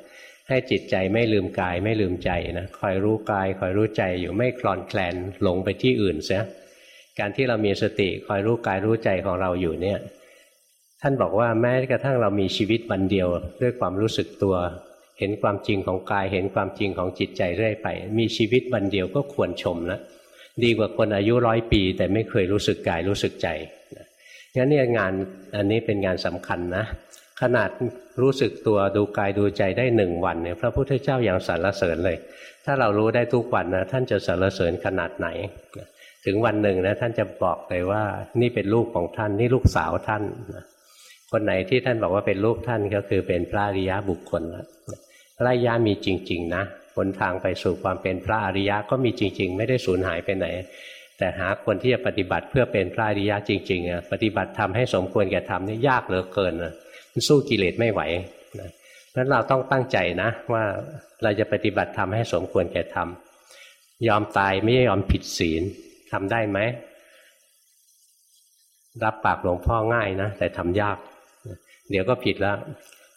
ให้จิตใจไม่ลืมกายไม่ลืมใจนะคอยรู้กายคอยรู้ใจอยู่ไม่คลอนแคลนหลงไปที่อื่นเสียการที่เรามีสติคอยรู้กายรู้ใจของเราอยู่เนี่ย ท่านบอกว่าแม้กระทั่งเรามีชีวิตวันเดียว ด้วยความรู้สึกตัว เห็นความจริงของกาย เห็นความจริงของจิตใจเรื่อยไป มีชีวิตวันเดียวก็ควรชมนะดีกว่าคนอายุร้อยปี แต่ไม่เคยรู้สึกกายรู้สึกใจงั้นเนี่ยงานอันนี้เป็นงานสำคัญนะ ขนาดรู้สึกตัวดูกายดูใจได้หนึ่งวันเนี่ยพระพุทธเจ้าอย่างสรรเสริญเลย ถ้าเรารู้ได้ทุกวันนะท่านจะสรรเสริญขนาดไหน ถึงวันหนึ่งนะท่านจะบอกเลยว่านี่เป็นลูกของท่านนี่ลูกสาวท่านนะคนไหนที่ท่านบอกว่าเป็นลูกท่านก็คือเป็นพระอริยะบุคคลแล้วพระอริยะมีจริง ๆ นะหนทางไปสู่ความเป็นพระอริยะก็มีจริง ๆ ไม่ได้สูญหายไปไหน แต่หาคนที่จะปฏิบัติเพื่อเป็นพระอริยะจริงๆอะปฏิบัติทำให้สมควรแก่ทำนี่ยากเหลือเกินนะมัน สู้กิเลสไม่ไหวนะนั้นเราต้องตั้งใจนะ ว่าเราจะปฏิบัติทำให้สมควรแก่ทำยอมตายไม่ยอมผิดศีลทำได้ไหม รับปากหลวงพ่อง่ายนะ แต่ทำยาก เดี๋ยวก็ผิดแล้ว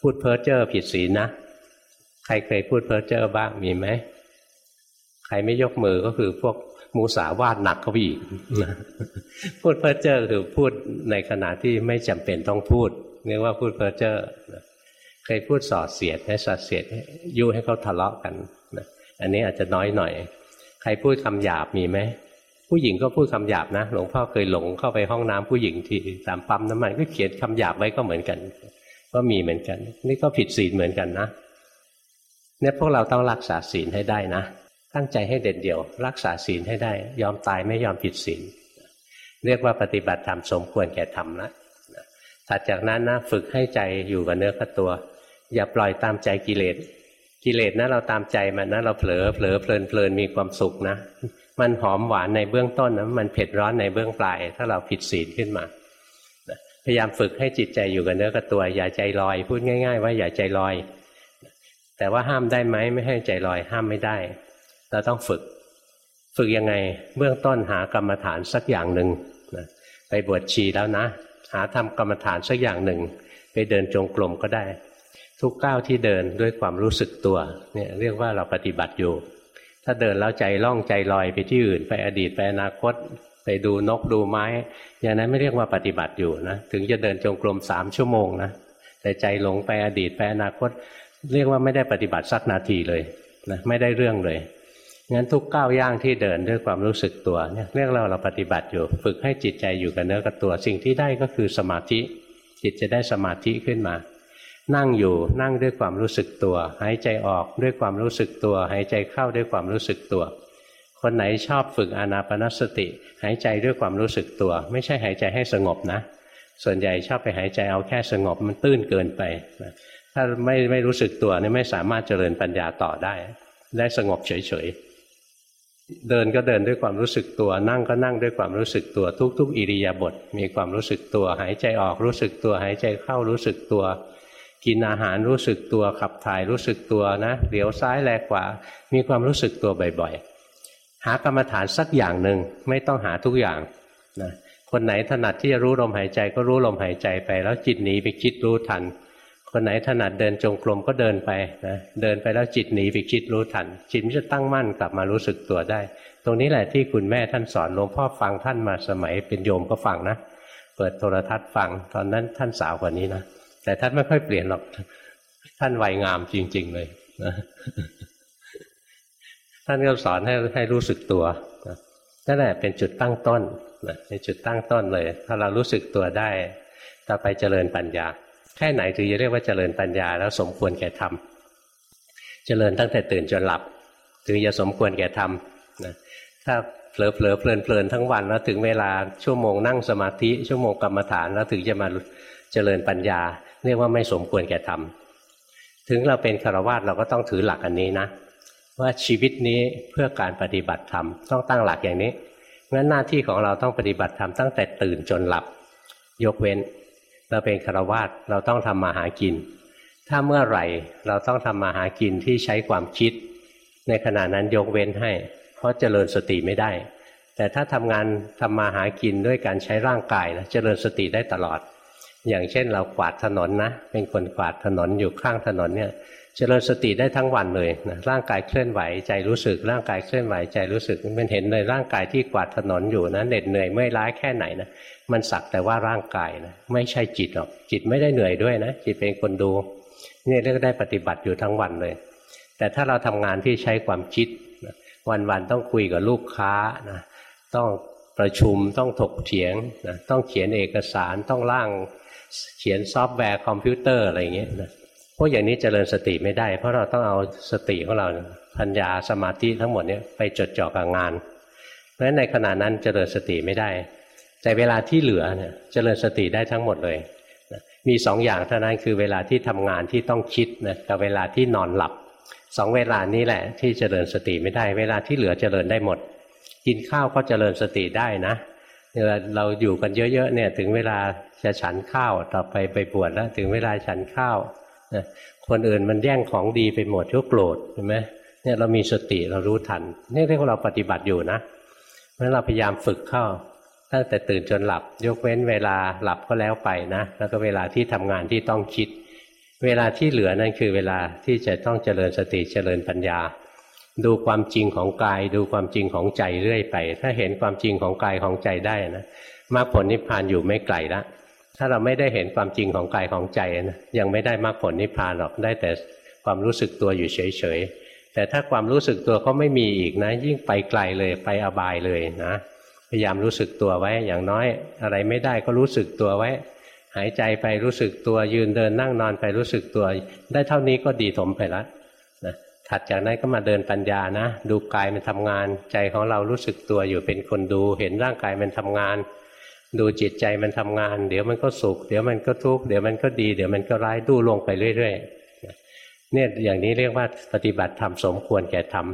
พูดเพ้อเจ้อผิดศีลนะ ใครเคยพูดเพ้อเจ้อบ้างมีไหม ใครไม่ยกมือก็คือพวกมูสาวาดหนักเขาอีกพูดเพ้อเจ้อคือพูดในขณะที่ไม่จำเป็นต้องพูด เรียกว่าพูดเพ้อเจ้อเคยพูดส่อเสียดให้ส่อเสียดยุให้เขาทะเลาะกันอันนี้อาจจะน้อยหน่อย ใครพูดคำหยาบมีไหมผู้หญิงก็พูดคำหยาบนะหลวงพ่อเคยหลงเข้าไปห้องน้ำผู้หญิงที่ตามปั๊มน้ำมันก็เขียนคำหยาบไว้ก็เหมือนกัน ก็มีเหมือนกัน นี่ก็ผิดศีลเหมือนกันนะเนี่ยพวกเราต้องรักษาศีลให้ได้นะ ตั้งใจให้เด็ดเดี่ยว รักษาศีลให้ได้ ยอมตายไม่ยอมผิดศีลเรียกว่าปฏิบัติธรรมสมควรแก่ธรรมนะ ถัดจากนั้นนะฝึกให้ใจอยู่กับเนื้อกับตัว อย่าปล่อยตามใจกิเลสกิเลสนะเราตามใจมันนะเราเผลอเผลอเพลินเพลินมีความสุขนะ มันหอมหวานในเบื้องต้นนะมันเผ็ดร้อนในเบื้องปลาย ถ้าเราผิดศีลขึ้นมาพยายามฝึกให้จิตใจอยู่กับเนื้อกับตัว อย่าใจลอย พูดง่าย ๆ ว่าอย่าใจลอย แต่ว่าห้ามได้ไหมไม่ให้ใจลอยห้ามไม่ได้ เราต้องฝึก ฝึกยังไงเบื้องต้นหากรรมฐานสักอย่างหนึ่งไปบวชชีแล้วนะ หาทำกรรมฐานสักอย่างหนึ่ง ไปเดินจงกรมก็ได้ ทุกก้าวที่เดินด้วยความรู้สึกตัวเนี่ยเรียกว่าเราปฏิบัติอยู่ ถ้าเดินแล้วใจล่องใจลอยไปที่อื่น ไปอดีตไปอนาคต ไปดูนกดูไม้ อย่างนั้นไม่เรียกว่าปฏิบัติอยู่นะถึงจะเดินจงกรมสามชั่วโมงนะแต่ใจหลงไปอดีตไปอนาคต เรียกว่าไม่ได้ปฏิบัติสักนาทีเลยนะไม่ได้เรื่องเลย งั้นทุกก้าวย่างที่เดินด้วยความรู้สึกตัวเนี่ยเรียกเราเราปฏิบัติอยู่ ฝึกให้จิตใจอยู่กับเนื้อกับตัว สิ่งที่ได้ก็คือสมาธิ จิตจะได้สมาธิขึ้นมา นั่งอยู่นั่งด้วยความรู้สึกตัว หายใจออกด้วยความรู้สึกตัว หายใจเข้าด้วยความรู้สึกตัว คนไหนชอบฝึกอานาปนสติ หายใจด้วยความรู้สึกตัว ไม่ใช่หายใจให้สงบนะ ส่วนใหญ่ชอบไปหายใจเอาแค่สงบมันตื้นเกินไปถ้าไม่ไม่รู้สึกตัวนี่ไม่สามารถเจริญปัญญาต่อได้ ได้สงบเฉยๆ เดินก็เดินด้วยความรู้สึกตัว นั่งก็นั่งด้วยความรู้สึกตัว ทุก ๆ อิริยาบถมีความรู้สึกตัว หายใจออกรู้สึกตัว หายใจเข้ารู้สึกตัว กินอาหารรู้สึกตัวขับถ่ายรู้สึกตัวนะเดี๋ยวซ้ายแลกว่ามีความรู้สึกตัวบ่อยๆ หากรรมฐานสักอย่างหนึ่งไม่ต้องหาทุกอย่างนะคนไหนถนัดที่จะรู้ลมหายใจก็รู้ลมหายใจไป แล้วจิตหนีไปคิดรู้ทัน คนไหนถนัดเดินจงกรมก็เดินไปนะเดินไปแล้วจิตหนีไปคิดรู้ทัน จิตมันจะตั้งมั่นกลับมารู้สึกตัวได้ ตรงนี้แหละที่คุณแม่ท่านสอนหลวงพ่อฟังท่านมาสมัยเป็นโยมก็ฟังนะ เปิดโทรทัศน์ฟังตอนนั้นท่านสาวกว่านี้นะแต่ท่านไม่ค่อยเปลี่ยนหรอก ท่านวัยงามจริง ๆ เลยนะท่านก็สอนให้ให้รู้สึกตัวนั่นแหละเป็นจุดตั้งต้นนะเป็นจุดตั้งต้นเลย ถ้าเรารู้สึกตัวได้ ต่อไปเจริญปัญญา แค่ไหนถึงจะเรียกว่าเจริญปัญญาแล้วสมควรแก่ธรรมเจริญตั้งแต่ตื่นจนหลับ ถึงจะสมควรแก่ธรรมนะถ้าเผลอเผลอเพลินเพลินทั้งวันแล้วถึงเวลาชั่วโมงนั่งสมาธิชั่วโมงกรรมฐานแล้วถึงจะมาเจริญปัญญา เรียกว่าไม่สมควรแก่ธรรมถึงเราเป็นคาวาสเราก็ต้องถือหลักอันนี้นะ ว่าชีวิตนี้เพื่อการปฏิบัติธรรมต้องตั้งหลักอย่างนี้งั้นหน้าที่ของเราต้องปฏิบัติธรรมตั้งแต่ตื่นจนหลับ ยกเว้น เราเป็นคารวาสเราต้องทำมาหากิน ถ้าเมื่อไหร่เราต้องทำมาหากินที่ใช้ความคิด ในขณะนั้นยกเว้นให้ เพราะเจริญสติไม่ได้ แต่ถ้าทำงานทำมาหากินด้วยการใช้ร่างกายนะเจริญสติได้ตลอด อย่างเช่นเรากวาดถนนนะ เป็นคนกวาดถนนอยู่ข้างถนนเนี่ยเจริญสติได้ทั้งวันเลยนะร่างกายเคลื่อนไหวใจรู้สึก ร่างกายเคลื่อนไหวใจรู้สึกมันเห็นเลยร่างกายที่กวาดถนนอยู่นะเหน็ดเหนื่อยเมื่อยล้าแค่ไหนนะ มันสักแต่ว่าร่างกายนะไม่ใช่จิตหรอกจิตไม่ได้เหนื่อยด้วยนะ จิตเป็นคนดูนี่เรียกได้ปฏิบัติอยู่ทั้งวันเลย แต่ถ้าเราทำงานที่ใช้ความคิดวันๆต้องคุยกับลูกค้านะต้องประชุมต้องถกเถียงนะต้องเขียนเอกสารต้องร่างเขียนซอฟต์แวร์คอมพิวเตอร์อะไรอย่างเงี้ยนะพวกอย่างนี้เจริญสติไม่ได้ เพราะเราต้องเอาสติของเราปัญญาสมาธิทั้งหมดนี้ไปจดจ่อกับงานเพราะฉะนั้นในขณะนั้นเจริญสติไม่ได้ แต่เวลาที่เหลือเนี่ยเจริญสติได้ทั้งหมดเลยมีสองอย่างเท่านั้นคือเวลาที่ทำงานที่ต้องคิดนะกับเวลาที่นอนหลับสองเวลานี้แหละ ที่เจริญสติไม่ได้ เวลาที่เหลือเจริญได้หมด กินข้าวก็เจริญสติได้นะเราอยู่กันเยอะๆเนี่ยถึงเวลาจะฉันข้าวต่อไปไปบวชแล้ว ถึงเวลาฉันข้าวคนอื่นมันแย่งของดีไปหมดทุกโกรธใช่ไหมเนี่ยเรามีสติเรารู้ทันนี่เรียกว่าเราปฏิบัติอยู่นะเพราะเราพยายามฝึกเข้า ตั้งแต่ตื่นจนหลับ ยกเว้นเวลาหลับก็แล้วไปนะ แล้วก็เวลาที่ทำงานที่ต้องคิด เวลาที่เหลือนั่นคือเวลาที่จะต้องเจริญสติเจริญปัญญา ดูความจริงของกาย ดูความจริงของใจเรื่อยไป ถ้าเห็นความจริงของกายของใจได้นะมรรคผลนิพพานอยู่ไม่ไกลละถ้าเราไม่ได้เห็นความจริงของกายของใจนะยังไม่ได้มรรคผลนิพพานหรอกได้แต่ความรู้สึกตัวอยู่เฉยๆแต่ถ้าความรู้สึกตัวก็ไม่มีอีกนะ ยิ่งไปไกลเลยไปอบายเลยนะ พยายามรู้สึกตัวไว้อย่างน้อย อะไรไม่ได้ก็รู้สึกตัวไว้ หายใจไปรู้สึกตัวยืนเดินนั่งนอนไปรู้สึกตัว ได้เท่านี้ก็ดีถมไปแล้วนะถัดจากนั้นก็มาเดินปัญญานะ ดูกายมันทำงาน ใจของเรารู้สึกตัวอยู่เป็นคนดู เห็นร่างกายมันทำงาน ดูจิตใจมันทำงาน เดี๋ยวมันก็สุข เดี๋ยวมันก็ทุกข์เดี๋ยวมันก็ดี เดี๋ยวมันก็ร้ายดูลงไปเรื่อยๆเนี่ยอย่างนี้เรียกว่าปฏิบัติธรรมสมควรแก่ธรรม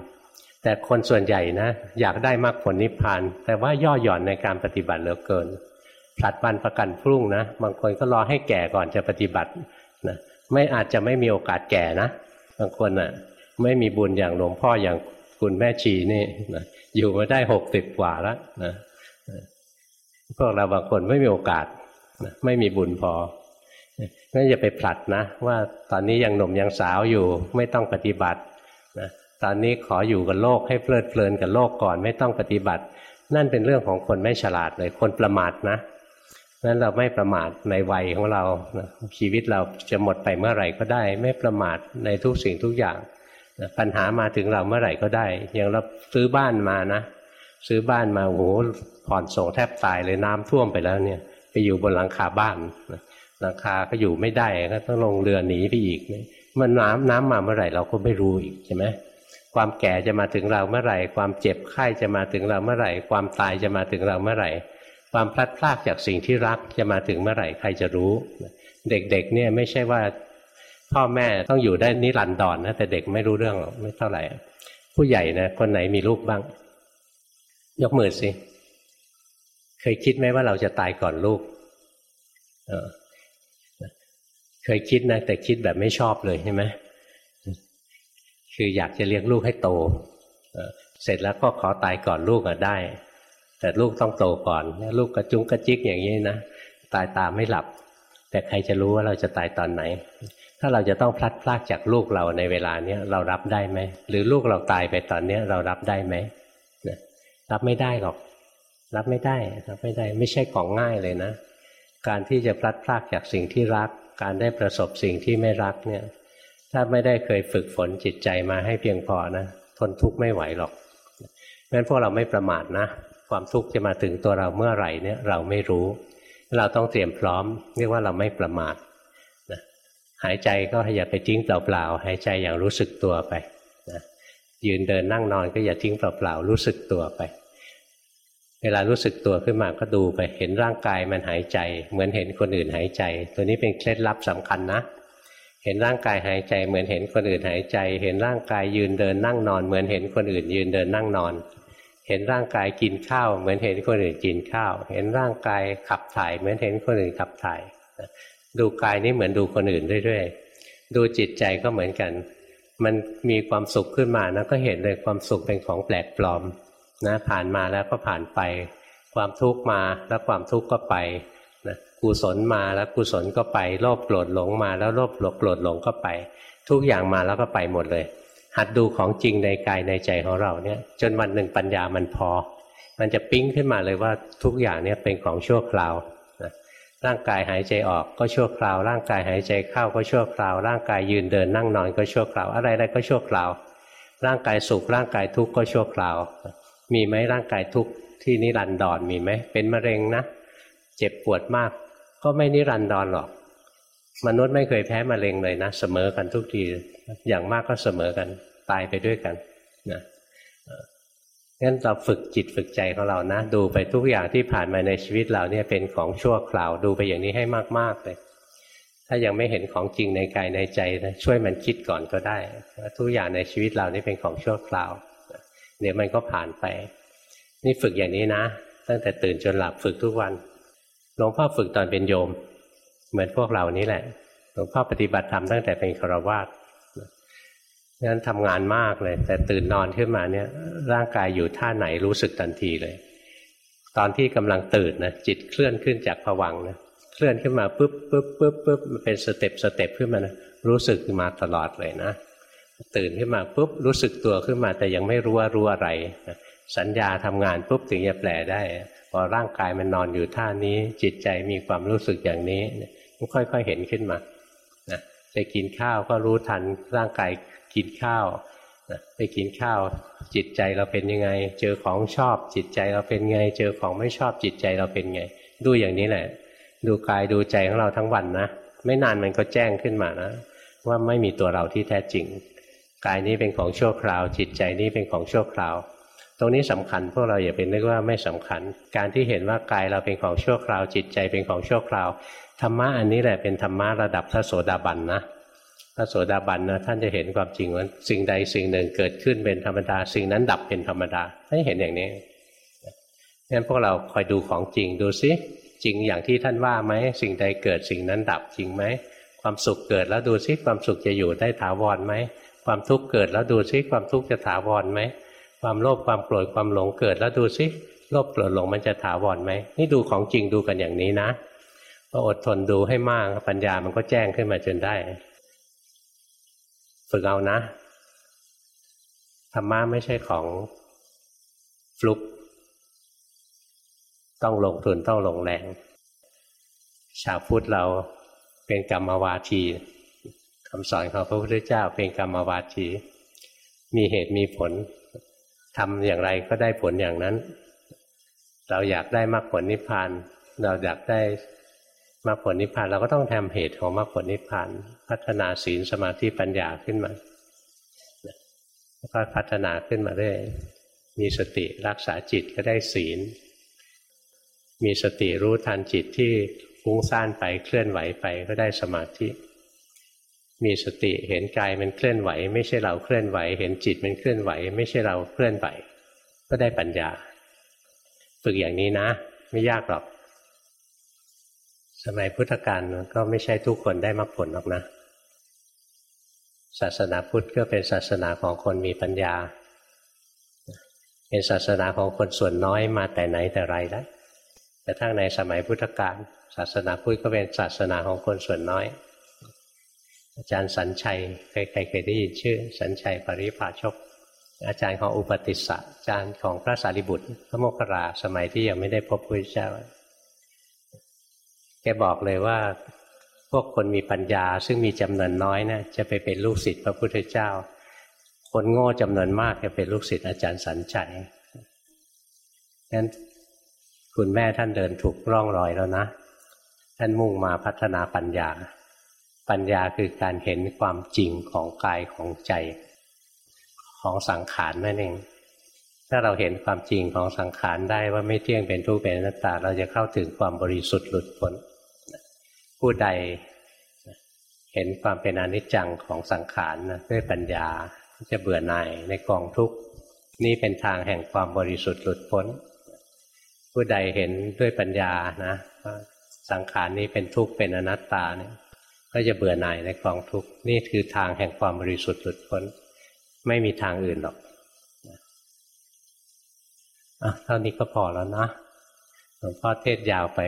แต่คนส่วนใหญ่นะ อยากได้มรรคผลนิพพาน แต่ว่าย่อหย่อนในการปฏิบัติเหลือเกินผลัดวันประกันพรุ่งนะ บางคนก็รอให้แก่ก่อนจะปฏิบัตินะไม่อาจจะไม่มีโอกาสแก่นะ บางคนอะ ไม่มีบุญอย่างหลวงพ่ออย่างคุณแม่ชีนี่นะอยู่มาได้หกสิบกว่าแล้วนะพวกเราบางคนไม่มีโอกาสนะไม่มีบุญพอก็อย่าไปผลัดนะ ว่าตอนนี้ยังหนุ่มยังสาวอยู่ ไม่ต้องปฏิบัติ ตอนนี้ขออยู่กับโลกให้เพลิดเพลินกับโลกก่อนไม่ต้องปฏิบัติ นั่นเป็นเรื่องของคนไม่ฉลาดเลยคนประมาทนะนั้นเราไม่ประมาทในวัยของเราชีวิตเราจะหมดไปเมื่อไหร่ก็ได้ ไม่ประมาทในทุกสิ่งทุกอย่างปัญหามาถึงเราเมื่อไหร่ก็ได้ อย่างเราซื้อบ้านมานะ ซื้อบ้านมาโอ้โหผ่อนส่งแทบตายเลยน้ำท่วมไปแล้วเนี่ย ไปอยู่บนหลังคาบ้านหลังคาก็อยู่ไม่ได้ก็ต้องลงเรือหนีไปอีกมันน้ำน้ำมาเมื่อไหร่เราก็ไม่รู้อีกใช่ไหม ความแก่จะมาถึงเราเมื่อไหร่ ความเจ็บไข้จะมาถึงเราเมื่อไหร่ ความตายจะมาถึงเราเมื่อไหร่ ความพลัดพรากจากสิ่งที่รักจะมาถึงเมื่อไหร่ใครจะรู้ เด็กๆเนี่ยไม่ใช่ว่าพ่อแม่ต้องอยู่ได้นิรันดรนนะแต่เด็กไม่รู้เรื่องไม่เท่าไหร่ ผู้ใหญ่นะคนไหนมีลูกบ้าง ยกมือสิเคยคิดไหมว่าเราจะตายก่อนลูกเออเคยคิดนะแต่คิดแบบไม่ชอบเลยใช่ไหม คืออยากจะเลี้ยงลูกให้โต เสร็จแล้วก็ขอตายก่อนลูกอะได้ แต่ลูกต้องโตก่อน ลูกกระจุงกระจิกอย่างนี้นะ ตายตาไม่หลับ แต่ใครจะรู้ว่าเราจะตายตอนไหน ถ้าเราจะต้องพลัดพรากจากลูกเราในเวลาเนี้ยเรารับได้ไหม หรือลูกเราตายไปตอนเนี้ยเรารับได้ไหม รับไม่ได้หรอก รับไม่ได้ รับไม่ได้ ไม่ใช่ของง่ายเลยนะ การที่จะพลัดพรากจากสิ่งที่รัก การได้ประสบสิ่งที่ไม่รักเนี่ย ถ้าไม่ได้เคยฝึกฝนจิตใจมาให้เพียงพอนะทนทุกข์ไม่ไหวหรอกเพราะฉะนั้นพวกเราไม่ประมาทนะความทุกข์จะมาถึงตัวเราเมื่อไหร่เนี่ยเราไม่รู้ เราต้องเตรียมพร้อม เรียกว่าเราไม่ประมาทนะหายใจก็อย่าไปทิ้งเปล่าๆหายใจอย่างรู้สึกตัวไปนะยืนเดินนั่งนอนก็อย่าทิ้งเปล่าๆรู้สึกตัวไป เวลารู้สึกตัวขึ้นมาก็ดูไปเห็นร่างกายมันหายใจ เหมือนเห็นคนอื่นหายใจ ตัวนี้เป็นเคล็ดลับสำคัญนะ เห็นร่างกายหายใจเหมือนเห็นคนอื่นหายใจ เห็นร่างกายยืนเดินนั่งนอน เหมือนเห็นคนอื่นยืนเดินนั่งนอน เห็นร่างกายกินข้าว เหมือนเห็นคนอื่นกินข้าว เห็นร่างกายขับถ่าย เหมือนเห็นคนอื่นขับถ่าย ดูกายนี้เหมือนดูคนอื่นเรื่อยๆดูจิตใจก็เหมือนกัน มันมีความสุขขึ้นมานะก็เห็นเลยความสุขเป็นของแปลกปลอมนะผ่านมาแล้วก็ผ่านไป ความทุกข์มาแล้วความทุกข์ก็ไป กุศลมาแล้วกุศลก็ไปโลภโกรธหลงมาแล้วโลภโกรธหลงก็ไป ทุกอย่างมาแล้วก็ไปหมดเลย หัดดูของจริงในกายในใจของเราเนี่ย จนวันหนึ่งปัญญามันพอ มันจะปิ้งขึ้นมาเลยว่าทุกอย่างเนี่ยเป็นของชั่วคราวนะร่างกายหายใจออกก็ชั่วคราว ร่างกายหายใจเข้าก็ชั่วคราว ร่างกายยืนเดินนั่งนอนก็ชั่วคราว อะไรๆก็ชั่วคราว ร่างกายสุขร่างกายทุกข์ก็ชั่วคราว มีไหมร่างกายทุกข์ที่นิรันดรมีไหมเป็นมะเร็งนะ เจ็บปวดมาก ก็ไม่นิรันดรหรอก มนุษย์ไม่เคยแพ้มะเร็งเลยนะ เสมอกันทุกที อย่างมากก็เสมอกัน ตายไปด้วยกันนะงั้นเราฝึกจิตฝึกใจของเรานะ ดูไปทุกอย่างที่ผ่านมาในชีวิตเราเนี่ยเป็นของชั่วคราวดูไปอย่างนี้ให้มากๆเลย ถ้ายังไม่เห็นของจริงในกายในใจนะช่วยมันคิดก่อนก็ได้ว่าทุกอย่างในชีวิตเรานี่เป็นของชั่วคราวเดี๋ยวมันก็ผ่านไป นี่ฝึกอย่างนี้นะ ตั้งแต่ตื่นจนหลับฝึกทุกวัน หลวงพ่อฝึกตอนเป็นโยม เหมือนพวกเรานี้แหละ หลวงพ่อปฏิบัติธรรมตั้งแต่เป็นฆราวาสงั้นทำงานมากเลย แต่ตื่นนอนขึ้นมาเนี่ย ร่างกายอยู่ท่าไหนรู้สึกทันทีเลย ตอนที่กำลังตื่นนะจิตเคลื่อนขึ้นจากภวังค์นะเคลื่อนขึ้นมาปุ๊บปุ๊บปุ๊บปุ๊บมันเป็น step step ขึ้นมานะรู้สึกมาตลอดเลยนะตื่นขึ้นมาปุ๊บรู้สึกตัวขึ้นมาแต่ยังไม่รู้ว่ารู้อะไร สัญญาทำงานปุ๊บถึงจะแปลได้ อร่างกายมันนอนอยู่ท่านี้ จิตใจมีความรู้สึกอย่างนี้มันค่อยๆเห็นขึ้นมานะจะกินข้าวก็รู้ทันร่างกายกินข้าวไปกินข้าว จิตใจเราเป็นยังไง เจอของชอบ จิตใจเราเป็นไง เจอของไม่ชอบจิตใจเราเป็นไง ดูอย่างนี้แหละ ดูกายดูใจของเราทั้งวันนะไม่นานมันก็แจ้งขึ้นมานะ ว่าไม่มีตัวเราที่แท้จริง กายนี้เป็นของชั่วคราว จิตใจนี้เป็นของชั่วคราว ตรงนี้สำคัญพวกเราอย่าเป็นนึกว่าไม่สำคัญ การที่เห็นว่ากายเราเป็นของชั่วคราว จิตใจเป็นของชั่วคราวธรรมะอันนี้แหละเป็นธรรมะระดับพระโสดาบันนะพระโสดาบันนะท่านจะเห็นความจริงว่าสิ่งใดสิ่งหนึ่งเกิดขึ้นเป็นธรรมดา สิ่งนั้นดับเป็นธรรมดาให้เห็นอย่างนี้งั้นพวกเราคอยดูของจริงดูซิจริงอย่างที่ท่านว่าไหมสิ่งใดเกิดสิ่งนั้นดับจริงไหมความสุขเกิดแล้วดูซิความสุขจะอยู่ได้ถาวรไหมความทุกข์เกิดแล้วดูซิความทุกข์จะถาวรไหม ความโลภความโกรธความหลงเกิดแล้วดูซิโลภโกรธหลงมันจะถาวรไหมนี่ดูของจริงดูกันอย่างนี้นะพออดทนดูให้มากปัญญามันก็แจ้งขึ้นมาจนได้ ฝึกเอานะธรรมะไม่ใช่ของฟลุกต้องลงทุนต้องลงแรงชาวพุทธเราเป็นกรรมวาทีคำสอนของพระพุทธเจ้าเป็นกรรมวาที มีเหตุมีผล ทำอย่างไรก็ได้ผลอย่างนั้น เราอยากได้มรรคผลนิพพาน เราอยากได้มรรคผลนิพพาน เราก็ต้องทำเหตุของมรรคผลนิพพาน พัฒนาศีลสมาธิปัญญาขึ้นมาแล้วก็พัฒนาขึ้นมาเรื่อยมีสติรักษาจิตก็ได้ศีล มีสติรู้ทันจิตที่ฟุ้งซ่านไปเคลื่อนไหวไปก็ได้สมาธิ มีสติเห็นกายมันเคลื่อนไหว ไม่ใช่เราเคลื่อนไหว เห็นจิตมันเคลื่อนไหว ไม่ใช่เราเคลื่อนไหว ก็ได้ปัญญา ฝึกอย่างนี้นะ ไม่ยากหรอก สมัยพุทธกาลก็ไม่ใช่ทุกคนได้มรรคผลหรอกนะ ศาสนาพุทธก็เป็นศาสนาของคนมีปัญญา เป็นศาสนาของคนส่วนน้อยมาแต่ไหนแต่ไรแล้วแต่ทั้งในสมัยพุทธกาลศาสนาพุทธก็เป็นศาสนาของคนส่วนน้อย อาจารย์สัญชัยใครๆเคยได้ยินชื่อ สัญชัยปริภาชก อาจารย์ของอุปติสสะอาจารย์ของพระสารีบุตร พระโมคคัลาสมัยที่ยังไม่ได้พบพระเจ้าแกบอกเลยว่าพวกคนมีปัญญาซึ่งมีจำนวนน้อยนะจะไปเป็นลูกศิษย์พระพุทธเจ้า คนโง่จำนวนมากจะเป็นลูกศิษย์อาจารย์สันชัยงั้นคุณแม่ท่านเดินถูกร่องรอยแล้วนะ ท่านมุ่งมาพัฒนาปัญญา ปัญญาคือการเห็นความจริงของกายของใจ ของสังขารนั่นเอง ถ้าเราเห็นความจริงของสังขารได้ว่าไม่เที่ยงเป็นทุกข์เป็นอนัตตา เราจะเข้าถึงความบริสุทธิ์หลุดพ้นผู้ใดเห็นความเป็นอนิจจังของสังขารนะด้วยปัญญาจะเบื่อหน่ายในกองทุกข์นี่เป็นทางแห่งความบริสุทธิ์หลุดพ้น ผู้ใดเห็นด้วยปัญญานะสังขารนี้เป็นทุกข์เป็นอนัตตาเนี่ย ก็จะเบื่อหน่ายในกองทุกข์นี่คือทางแห่งความบริสุทธิ์หลุดพ้น ไม่มีทางอื่นหรอกอะเท่านี้ก็พอแล้วนะหลวงพ่อเทศยาวไป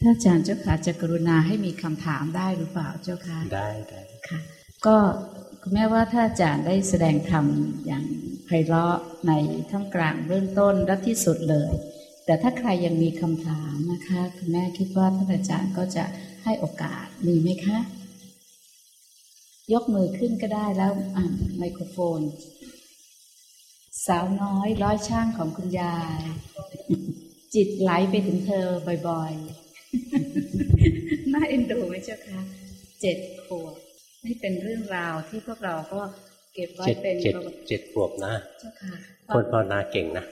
ถ้าอาจารย์เจ้าค่ะจะกรุณาให้มีคำถามได้หรือเปล่าเจ้าค่ะได้ได้ค่ะ ก็คุณแม่ว่าถ้าอาจารย์ได้แสดงธรรมอย่างไพเราะในท่ามกลางเริ่มต้นและที่สุดเลย แต่ถ้าใครยังมีคำถามนะคะคุณแม่คิดว่าท่านอาจารย์ก็จะให้โอกาสมีไหมคะ ยกมือขึ้นก็ได้แล้วอ่าไมโครโฟน สาวน้อยร้อยช่างของคุณยาย จิตไหลไปถึงเธอบ่อยๆ น่าเอ็นดูไหมเจ้าคะเจ็ดขวบนี่เป็นเรื่องราวที่พวกเราก็เก็บไว้เจ็ดเป็นเจ็ดประวัติเจ็ดขวบนะ เจ้าค่ะคนภาวนาเก่งนะ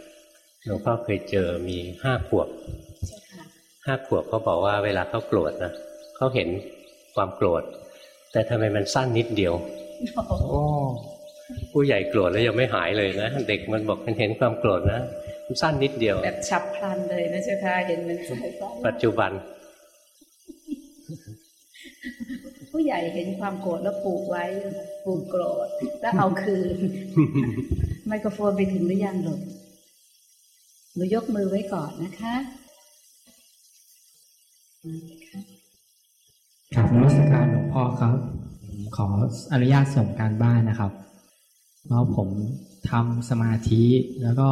หลวงพ่อเคยเจอมีห้าขวบเจ้าค่ะห้าขวบเขาบอกว่าเวลาเขาโกรธนะเขาเห็นความโกรธ แต่ทำไมมันสั้นนิดเดียวโอ้โหโอ้ผู้ใหญ่โกรธแล้วยังไม่หายเลยนะ เด็กมันบอกมันเห็นความโกรธนะมันสั้นนิดเดียวแบบฉับพลันเลยนะเจ้าค่ะเห็นมันสายฟ้าปัจจุบัน ผู้ใหญ่เห็นความโกรธแล้วปลูกไว้ปลูกโกรธแล้วเอาคืนไมโครโฟนไปถึงหรือยังหลบ หนูยกมือไว้ก่อนนะคะอืมค่ะกราบนมัสการหลวงพ่อครับผมขออนุญาตส่งการบ้านนะครับเพราะผมทำสมาธิแล้วก็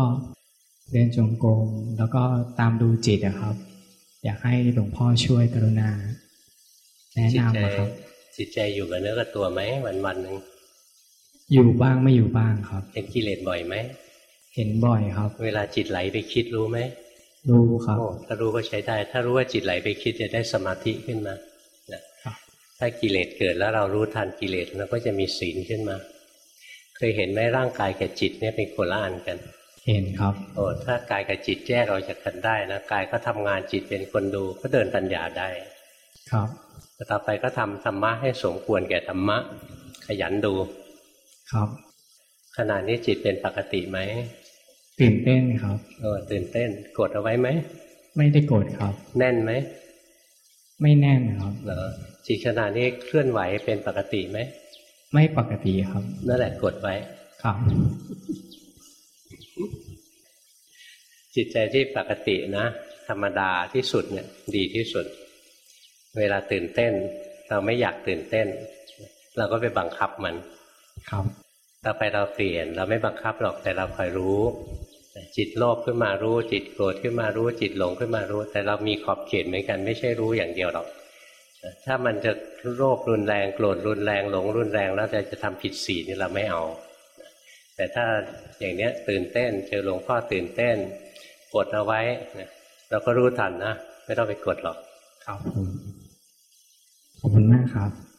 เดินจงกรมแล้วก็ตามดูจิตอะครับ อยากให้หลวงพ่อช่วยกรุณา แนะจิตใจนำอะครับ จิตใจอยู่กับเนื้อกับตัวไหมวันวันๆหนึ่งอยู่บ้างไม่อยู่บ้างครับเห็นกิเลสบ่อยไหม เห็นบ่อยครับ เวลาจิตไหลไปคิดรู้ไหมรู้ครับโอ้ถ้ารู้ก็ใช้ได้ ถ้ารู้ว่าจิตไหลไปคิดจะได้สมาธิขึ้นมานะครับถ้ากิเลสเกิดแล้วเรารู้ทันกิเลสเราก็จะมีศีลขึ้นมา เคยเห็นไหมร่างกายกับจิตเนี่ยเป็นคนละอันกัน เห็นครับโอ้ถ้ากายกับจิตแยกออกจากกันได้นะกายก็ทำงานจิตเป็นคนดูก็เดินปัญญาได้ ครับต่อไปก็ทำธรรมะให้สมควรแก่ธรรมะ ขยันดู ครับ ขณะนี้จิตเป็นปกติไหมตื่นเต้นครับเออตื่นเต้น กดเอาไว้ไหมไม่ได้โกรธครับ แน่นไหมไม่แน่นครับเหรอจิตขณะนี้เคลื่อนไหวเป็นปกติไหมไม่ปกติครับนั่นแหละกดไว้ครับ จิตใจที่ปกตินะธรรมดาที่สุดเนี่ย ดีที่สุด เวลาตื่นเต้น เราไม่อยากตื่นเต้น เราก็ไปบังคับมันครับ ต่อไปเราเปลี่ยนเราไม่บังคับหรอกแต่เราคอยรู้ จิตโลภขึ้นมารู้ จิตโกรธขึ้นมารู้ จิตหลงขึ้นมารู้ แต่เรามีขอบเขตเหมือนกันไม่ใช่รู้อย่างเดียวหรอก ถ้ามันจะโรครุนแรงโกรธรุนแรงหลงรุนแรงแล้วจะจะทำผิดศีลนี่เราไม่เอา แต่ถ้าอย่างเนี้ยตื่นเต้นเจอหลวงพ่อตื่นเต้น กดเอาไว้เราก็รู้ทันนะไม่ต้องไปกดหรอกครับผมขอบคุณมากครับ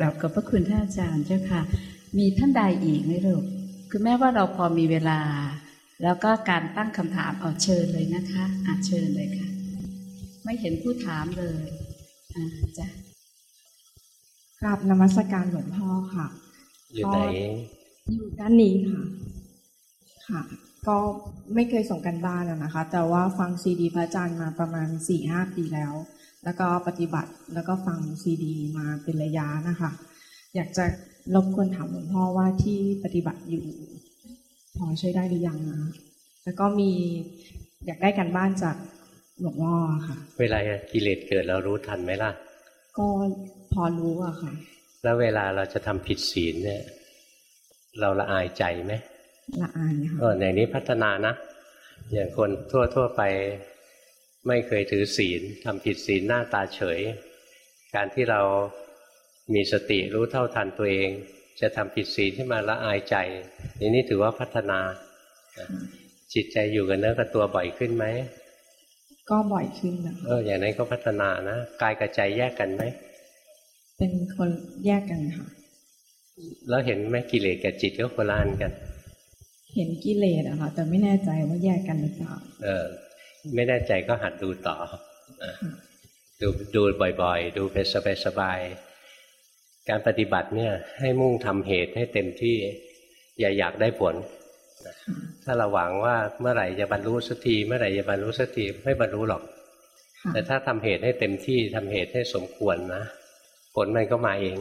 กราบขอบพระคุณท่านอาจารย์เจ้าค่ะ มีท่านใดอีกไหมลูกคือแม้ว่าเราพอมีเวลา แล้วก็การตั้งคำถามเอาเชิญเลยนะคะอาเชิญเลยค่ะ ไม่เห็นผู้ถามเลยอ่าจ้ะกราบนมัสการหลวงพ่อค่ะ อยู่ไหนอยู่ด้านนี้ค่ะ ค่ะ ก็ไม่เคยส่งกันบ้านอะนะคะ แต่ว่าฟังซีดีพระอาจารย์มาประมาณสี่ห้าปีแล้ว แล้วก็ปฏิบัติแล้วก็ฟังซีดี มาเป็นระยะนะคะ อยากจะรบกวนถามหลวงพ่อว่าที่ปฏิบัติอยู่ พอช่วยได้หรือยังนะแล้วก็มีอยากได้กันบ้านจากหลวงพ่อค่ะ เวลากิเลสเกิดเรารู้ทันไหมล่ะ ก็พอรู้อะค่ะ แล้วเวลาเราจะทำผิดศีลเนี่ย เราละอายใจไหมละอายค่ะเออในนี้พัฒนานะอย่างคนทั่วทั่วๆไป ไม่เคยถือศีลทำผิดศีลหน้าตาเฉย การที่เรามีสติรู้เท่าทันตัวเอง จะทำผิดศีลที่มาละอายใจอย่างนี้ถือว่าพัฒนา จิตใจอยู่กับเนื้อกับตัวบ่อยขึ้นไหม ก็บ่อยขึ้นนะเอออย่างนั้นก็พัฒนานะกายกับใจแยกกันไหม เป็นคนแยกกันค่ะ แล้วเห็นไหมกิเลสกับจิตก็คนละอันกัน เห็นกิเลสอะค่ะแต่ไม่แน่ใจว่าแยกกันหรือเปล่าเออ ไม่แน่ใจก็หัดดูต่อนะดูดูบ่อยๆ ดูเป็นสบายๆการปฏิบัติเนี่ย ให้มุ่งทำเหตุให้เต็มที่ อย่าอยากได้ผล ถ้าเราหวังว่าเมื่อไหร่จะบรรลุสักทีเมื่อไหร่จะบรรลุสักทีไม่บรรลุหรอกค่ะแต่ถ้าทำเหตุให้เต็มที่ทำเหตุให้สมควรนะผลมันก็มาเอง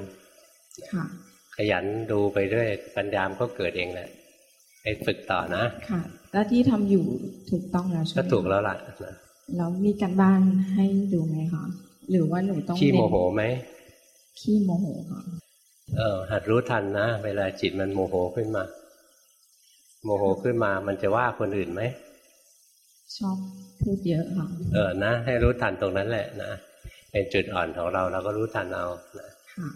ค่ะขยันดูไปเรื่อยปัญญามนก็เกิดเองแหละไปฝึกต่อนะค่ะ แล้วที่ทำอยู่ถูกต้องแล้วใช่ไหมก็ถูกแล้วล่ะนะแล้วมีการบ้านให้ดูไหมคะหรือว่าหนูต้องขี้โมเน้นโหไหมขี้โมโหค่ะเออหัดรู้ทันนะ เวลาจิตมันโมโหขึ้นมา โมโหขึ้นมา มันจะว่าคนอื่นไหมชอบพูดเยอะค่ะเออนะ ให้รู้ทันตรงนั้นแหละนะเป็นจุดอ่อนของเราเราก็รู้ทันเอานะค่ะ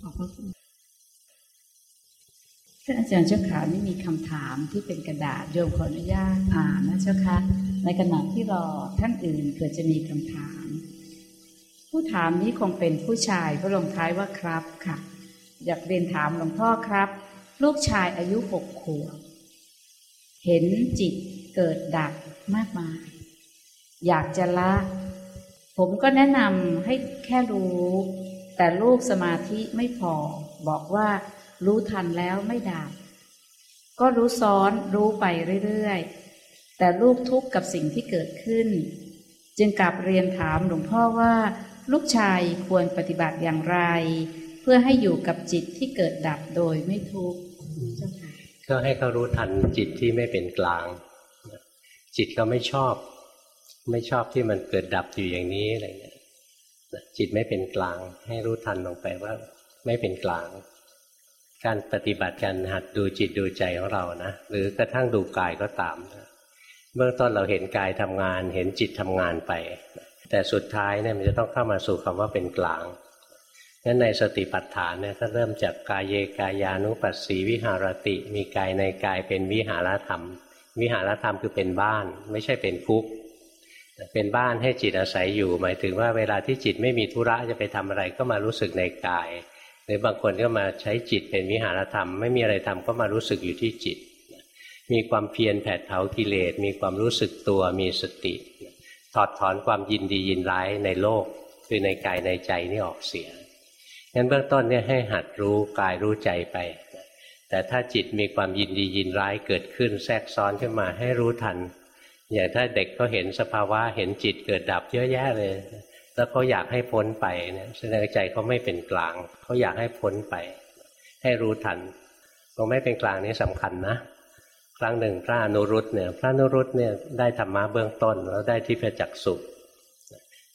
ขอบพระคุณ ท่านอาจารย์เจ้าขาไม่มีคำถามที่เป็นกระดาษโยมขออนุญาตอ่านนะเจ้าคะในขณะที่รอท่านอื่นเกิดจะมีคำถาม ผู้ถามนี้คงเป็นผู้ชายพระลงท้ายว่าครับค่ะ อยากเรียนถามหลวงพ่อครับ ลูกชายอายุหกขวบเห็นจิตเกิดดับมากมาย อยากจะละ ผมก็แนะนำให้แค่รู้ แต่ลูกสมาธิไม่พอบอกว่า รู้ทันแล้วไม่ดับก็รู้ซ้อนรู้ไปเรื่อยๆ แต่ลูกทุกข์กับสิ่งที่เกิดขึ้น จึงกลับเรียนถามหลวงพ่อว่า ลูกชายควรปฏิบัติอย่างไร เพื่อให้อยู่กับจิตที่เกิดดับโดยไม่ทุกข์ก็ให้เขารู้ทันจิตที่ไม่เป็นกลาง จิตก็ไม่ชอบ ไม่ชอบที่มันเกิดดับอยู่อย่างนี้อะไรเงี้ยจิตไม่เป็นกลาง ให้รู้ทันลงไปว่าไม่เป็นกลาง การปฏิบัติการหัดดูจิตดูใจของเรานะหรือกระทั่งดูกายก็ตามเบื้องต้นเราเห็นกายทำงาน เห็นจิตทำงานไป แต่สุดท้ายเนี่ยมันจะต้องเข้ามาสู่คำว่าเป็นกลางงั้นในสติปัฏฐานเนี่ยก็เริ่มจากกายเยกายานุปัสสีวิหารติ มีกายในกายเป็นวิหารธรรม วิหารธรรมคือเป็นบ้าน ไม่ใช่เป็นคุก เป็นบ้านให้จิตอาศัยอยู่ หมายถึงว่าเวลาที่จิตไม่มีธุระจะไปทำอะไรก็มารู้สึกในกาย หรือบางคนก็มาใช้จิตเป็นวิหารธรรม ไม่มีอะไรทำก็มารู้สึกอยู่ที่จิต มีความเพียรแผดเผากิเลส มีความรู้สึกตัวมีสติ ถอดถอนความยินดียินร้ายในโลก คือในกายในใจนี่ออกเสียงั้นเบื้องต้นเนี่ยให้หัดรู้กายรู้ใจไป แต่ถ้าจิตมีความยินดียินร้ายเกิดขึ้นแทรกซ้อนขึ้นมาให้รู้ทัน อย่างถ้าเด็กเขาเห็นสภาวะเห็นจิตเกิดดับเยอะแยะเลย แล้วเขาอยากให้พ้นไปเนี่ยแสดงใจเขาไม่เป็นกลางเขาอยากให้พ้นไป ให้รู้ทันตรงไม่เป็นกลางนี้สำคัญนะ ครั้งหนึ่งพระอนุรุตเนี่ย พระอนุรุตเนี่ยได้ธรรมะเบื้องต้นแล้วได้ที่ประจักษ์สุข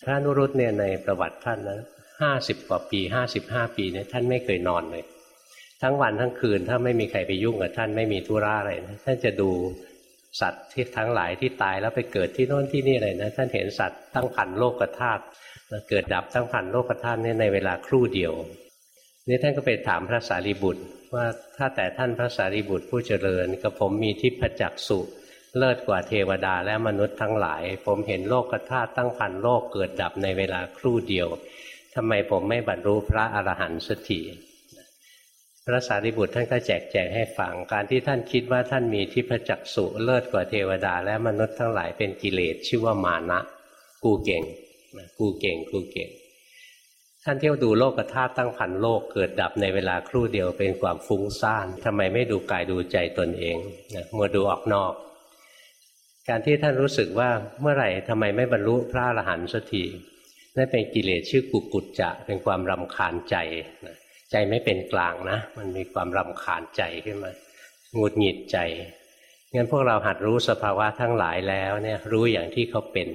พระอนุรุตเนี่ยในประวัติท่านนะห้าสิบกว่าปีห้าสิบห้าปีเนี่ยท่านไม่เคยนอนเลย ทั้งวันทั้งคืนถ้าไม่มีใครไปยุ่งกับท่านไม่มีธุระอะไรนะท่านจะดูสัตว์ที่ทั้งหลายที่ตายแล้วไปเกิดที่โน่นที่นี่อะไรนะท่านเห็นสัตว์ตั้งพันโลกธาตุ เกิดดับตั้งพันโลกธาตุนี่ในเวลาครู่เดียว นี่ท่านก็ไปถามพระสารีบุตร ว่าถ้าแต่ท่านพระสารีบุตรผู้เจริญกับผมมีทิพจักสุเลิศกว่าเทวดาและมนุษย์ทั้งหลาย ผมเห็นโลกธาตุตั้งพันโลกเกิดดับในเวลาครู่เดียวทำไมผมไม่บรรลุพระอรหันต์สักทีพระสารีบุตรท่านก็แจกแจงให้ฟัง การที่ท่านคิดว่าท่านมีทิพจักสุเลิศกว่าเทวดา และมนุษย์ทั้งหลายเป็นกิเลสชื่อว่ามานะกูเก่ง กูเก่งกูเก่ง ท่านเที่ยวดูโลกธาตุตั้งพันโลกเกิดดับในเวลาครู่เดียวเป็นความฟุ้งซ่านทำไมไม่ดูกายดูใจตนเองมัวดูออกนอก การที่ท่านรู้สึกว่าเมื่อไหร่ทำไมไม่บรรลุพระอรหันต์สักทีนั่นเป็นกิเลสชื่อกุกุจจะเป็นความรำคาญใจใจไม่เป็นกลางนะ มันมีความรำคาญใจขึ้นมาหงุดหงิดใจงั้นพวกเราหัดรู้สภาวะทั้งหลายแล้วเนี่ยรู้อย่างที่เขาเป็น